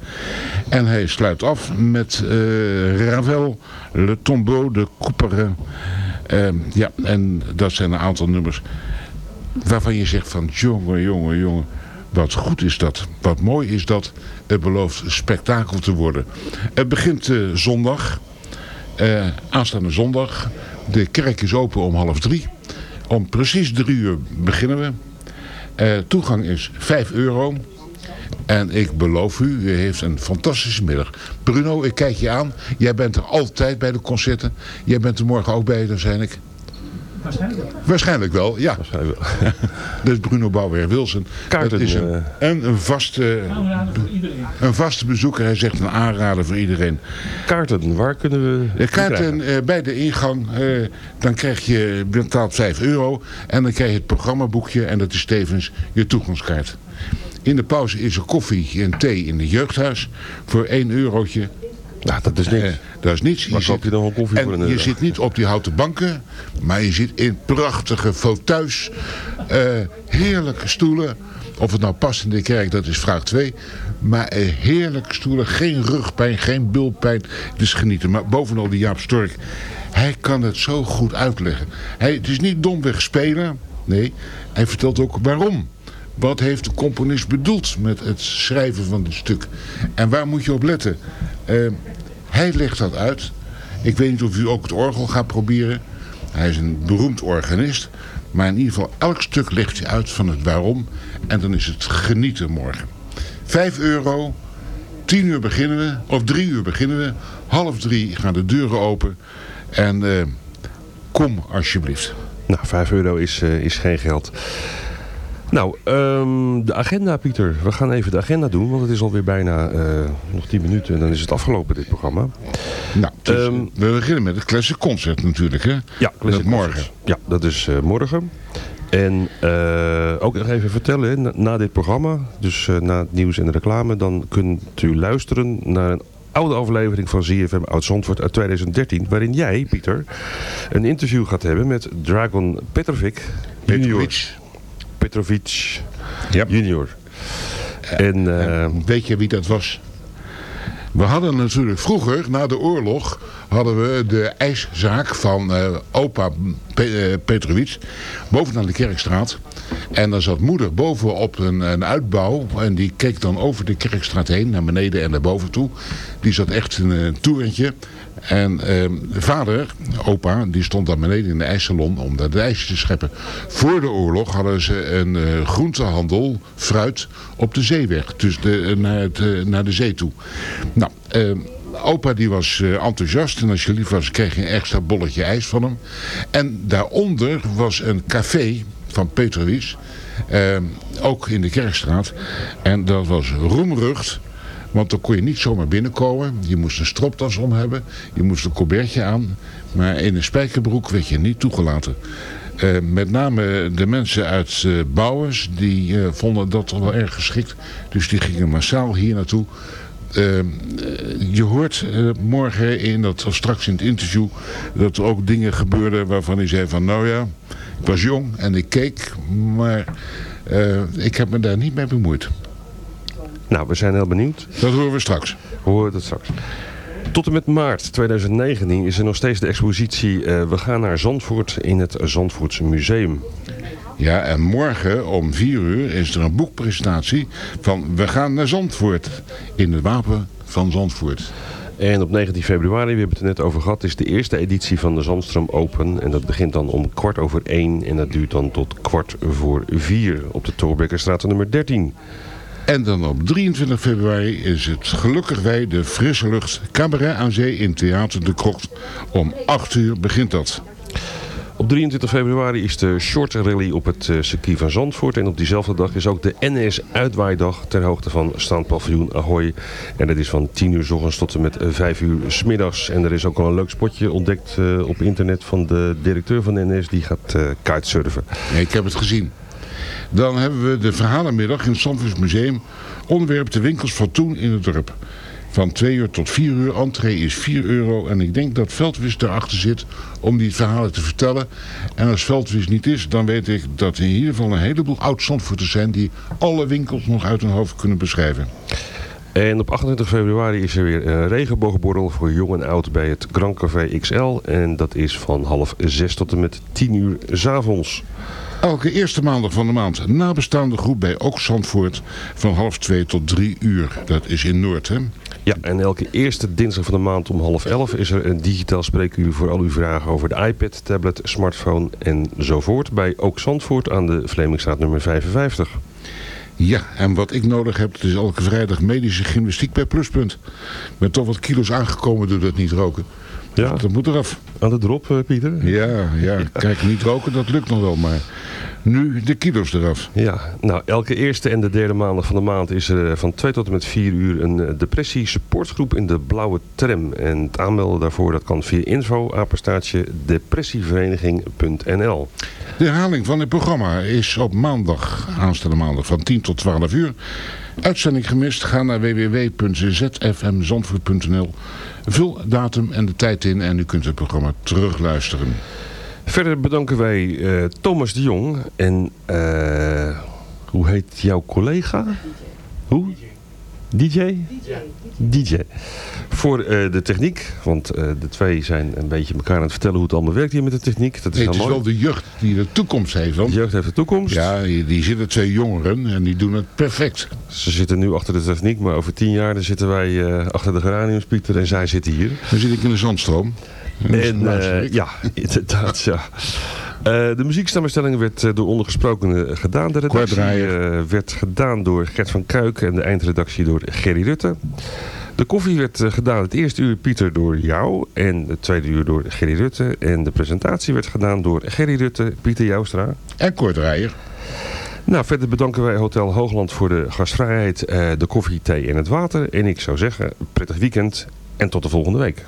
En hij sluit af met eh, Ravel, Le Tombeau de Couperin. Eh, ja, en dat zijn een aantal nummers waarvan je zegt van jongen, jongen, jongen. Wat goed is dat. Wat mooi is dat. Het belooft spektakel te worden. Het begint eh, zondag. Eh, aanstaande zondag. De kerk is open om half drie. Om precies drie uur beginnen we. Eh, toegang is 5 euro. En ik beloof u, u heeft een fantastische middag. Bruno, ik kijk je aan. Jij bent er altijd bij de concerten. Jij bent er morgen ook bij, dan zijn ik. Waarschijnlijk. Waarschijnlijk wel, ja. dat is Bruno Bouwer-Wilson. Kaarten, Dat is een, en een vaste, een vaste bezoeker. Hij zegt een aanrader voor iedereen. Kaarten, waar kunnen we De die kaarten eh, bij de ingang, eh, dan krijg je, betaalt 5 euro. En dan krijg je het programmaboekje en dat is tevens je toegangskaart. In de pauze is er koffie en thee in het jeugdhuis voor 1 eurotje. Nou, dat is niks. dat is niets. Waar koop je dan wel koffie en voor een je zit niet op die houten banken, maar je zit in prachtige fauteuils. eh, heerlijke stoelen. Of het nou past in de kerk, dat is vraag 2. Maar eh, heerlijke stoelen, geen rugpijn, geen bulpijn. Het is genieten. Maar bovenal die Jaap Stork, hij kan het zo goed uitleggen. Hij, het is niet domweg spelen, nee. Hij vertelt ook waarom. Wat heeft de componist bedoeld met het schrijven van dit stuk? En waar moet je op letten? Eh, hij legt dat uit. Ik weet niet of u ook het orgel gaat proberen. Hij is een beroemd organist. Maar in ieder geval, elk stuk legt hij uit van het waarom. En dan is het genieten morgen. Vijf euro. Tien uur beginnen we. Of drie uur beginnen we. Half drie gaan de deuren open. En eh, kom alsjeblieft. Nou, 5 euro is, eh, is geen geld. Nou, ehm, de agenda, Pieter. We gaan even de agenda doen, want het is alweer bijna eh, nog 10 minuten en dan is het afgelopen, dit programma. Nou, is- we beginnen met het Classic Concert natuurlijk, hè? Ja, Classic Dat morgen. Ja, dat is eh, morgen. En eh, ook nog even vertellen, na, na dit programma, dus na het nieuws en de reclame, dan kunt u luisteren naar een oude aflevering van ZFM Oud-Zandvoort uit 2013, waarin jij, Pieter, een interview gaat hebben met Dragon Petrovic junior. Petrovic junior. En, eh, Weet je wie dat was? We hadden natuurlijk vroeger, na de oorlog, hadden we de ijszaak van eh, opa Eh, Petrovic bovenaan de Kerkstraat. En daar zat moeder boven op een, een uitbouw en die keek dan over de Kerkstraat heen, naar beneden en naar boven toe. Die zat echt in een torentje. En ehm, vader, opa, die stond daar beneden in de ijssalon om daar de ijsjes te scheppen. Voor de oorlog hadden ze een eh, groentehandel, fruit, op de zeeweg. Dus de, eh, naar, het, naar de zee toe. Nou, ehm, opa die was eh, enthousiast en als je lief was kreeg je een extra bolletje ijs van hem. En daaronder was een café van Petrovic, ehm, ook in de Kerkstraat. En dat was roemrucht. Want dan kon je niet zomaar binnenkomen. Je moest een stropdas om hebben. Je moest een colbertje aan. Maar in een spijkerbroek werd je niet toegelaten. Eh, met name de mensen uit eh Bouwers, die eh, vonden dat toch wel erg geschikt. Dus die gingen massaal hier naartoe. Eh, eh, je hoort eh, morgen in dat, of straks in het interview, dat er ook dingen gebeurden waarvan hij zei van nou ja, ik was jong en ik keek, maar ik heb me daar niet mee bemoeid. Nou, we zijn heel benieuwd. Dat horen we straks. We horen het straks. Tot en met maart 2019 is er nog steeds de expositie We gaan naar Zandvoort in het Zandvoorts Museum. Ja, en morgen om 4 uur is er een boekpresentatie van We gaan naar Zandvoort in het Wapen van Zandvoort. En op 19 februari, we hebben het er net over gehad, is de eerste editie van de Zandstroom Open. En dat begint dan om kwart over één en dat duurt dan tot kwart voor vier op de Torbekkerstraat nummer 13. En dan op 23 februari is het Gelukkig Wij de Frisse Lucht Cabaret aan Zee in Theater de Krocht. Om 8 uur begint dat. Op 23 februari is de short rally op het eh, circuit van Zandvoort. En op diezelfde dag is ook de NS Uitwaaidag ter hoogte van Staanpaviljoen Ahoy. En dat is van 10 uur s ochtends tot en met eh, 5 uur s middags. En er is ook al een leuk spotje ontdekt eh, op internet van de directeur van NS. Die gaat eh kitesurfen. Nee, ik heb het gezien. Dan hebben we de verhalenmiddag in het Zandvoorts Museum. Onderwerp de winkels van toen in het dorp. Van 2 uur tot 4 uur. Entree is 4 euro. En ik denk dat Veldwis erachter zit om die verhalen te vertellen. En als Veldwis niet is, dan weet ik dat er in ieder geval een heleboel oud-Zandvoorters zijn... die alle winkels nog uit hun hoofd kunnen beschrijven. En op 28 februari is er weer een regenboogborrel voor jong en oud bij het Grand Café XL. En dat is van half 6 tot en met 10 uur s avonds. Elke eerste maandag van de maand nabestaande groep bij Ook Zandvoort van half 2 tot 3 uur. Dat is in Noord, hè? Ja, en elke eerste dinsdag van de maand om half 11 is er een digitaal spreekuur voor al uw vragen over de iPad, tablet, smartphone enzovoort bij Ook Zandvoort aan de Vlemingstraat nummer 55. Ja, en wat ik nodig heb, is elke vrijdag medische gymnastiek bij Pluspunt. Ik ben toch wat kilo's aangekomen door dat niet roken. Ja. Dat moet eraf. Aan de drop, eh, Pieter? Ja, ja. Kijk, niet roken, dat lukt nog wel, maar nu de kilo's eraf. Ja, nou, elke eerste en de derde maandag van de maand is er eh, van 2 tot en met 4 uur een eh, depressie supportgroep in de blauwe tram. En het aanmelden daarvoor dat kan via info apenstaartje depressievereniging.nl. De herhaling van het programma is op maandag, aanstaande maandag, van 10 tot 12 uur. Uitzending gemist, ga naar www.zfmzandvoort.nl. Vul datum en de tijd in en u kunt het programma terugluisteren. Verder bedanken wij eh, Thomas de Jong en eh, hoe heet jouw collega? Hoe? DJ? DJ. Voor eh, de techniek, want eh, de twee zijn een beetje elkaar aan het vertellen hoe het allemaal werkt hier met de techniek. Dat is Nee, het is mooi. wel de jeugd die de toekomst heeft. Want, De jeugd heeft de toekomst. Ja, die zitten twee jongeren en die doen het perfect. Ze zitten nu achter de techniek, maar over tien jaar dan zitten wij eh, achter de geraniums, Pieter, en zij zitten hier. Dan zit ik in de zandstroom. En, eh, ik. ja, inderdaad, ja. Eh, de muzieksamenstelling werd eh, door ondergesprokenen gedaan. De redactie eh, werd gedaan door Gert van Kuik en de eindredactie door Gerry Rutte. De koffie werd eh, gedaan het eerste uur, Pieter, door jou en het tweede uur door Gerry Rutte. En de presentatie werd gedaan door Gerry Rutte, Pieter Joustra. En Kortrijer. Nou, verder bedanken wij Hotel Hoogland voor de gastvrijheid, eh, de koffie, thee en het water. En ik zou zeggen, prettig weekend en tot de volgende week.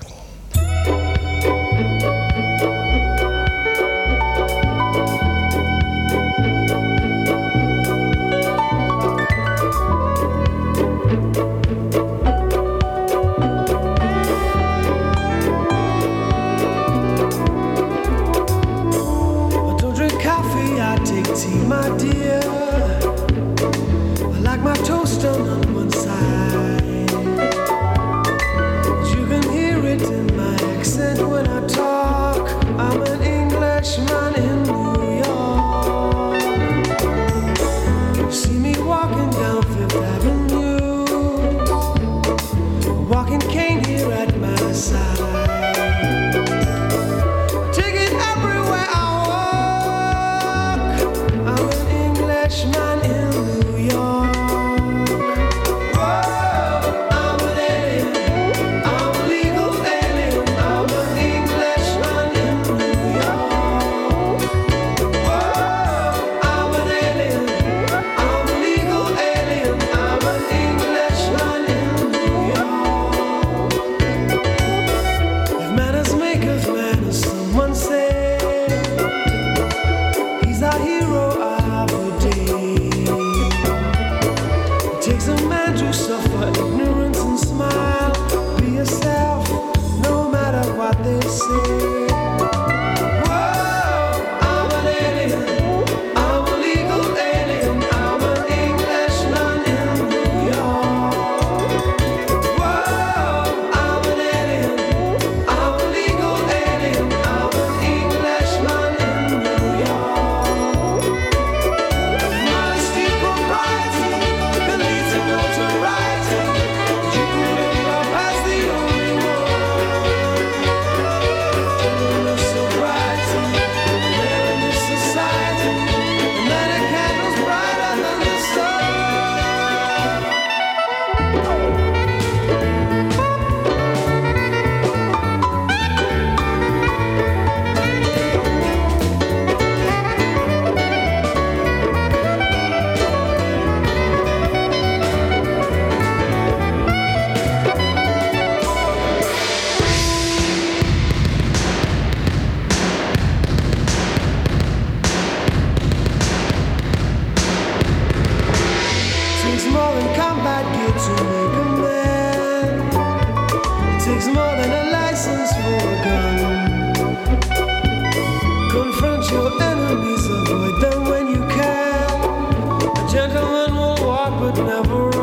never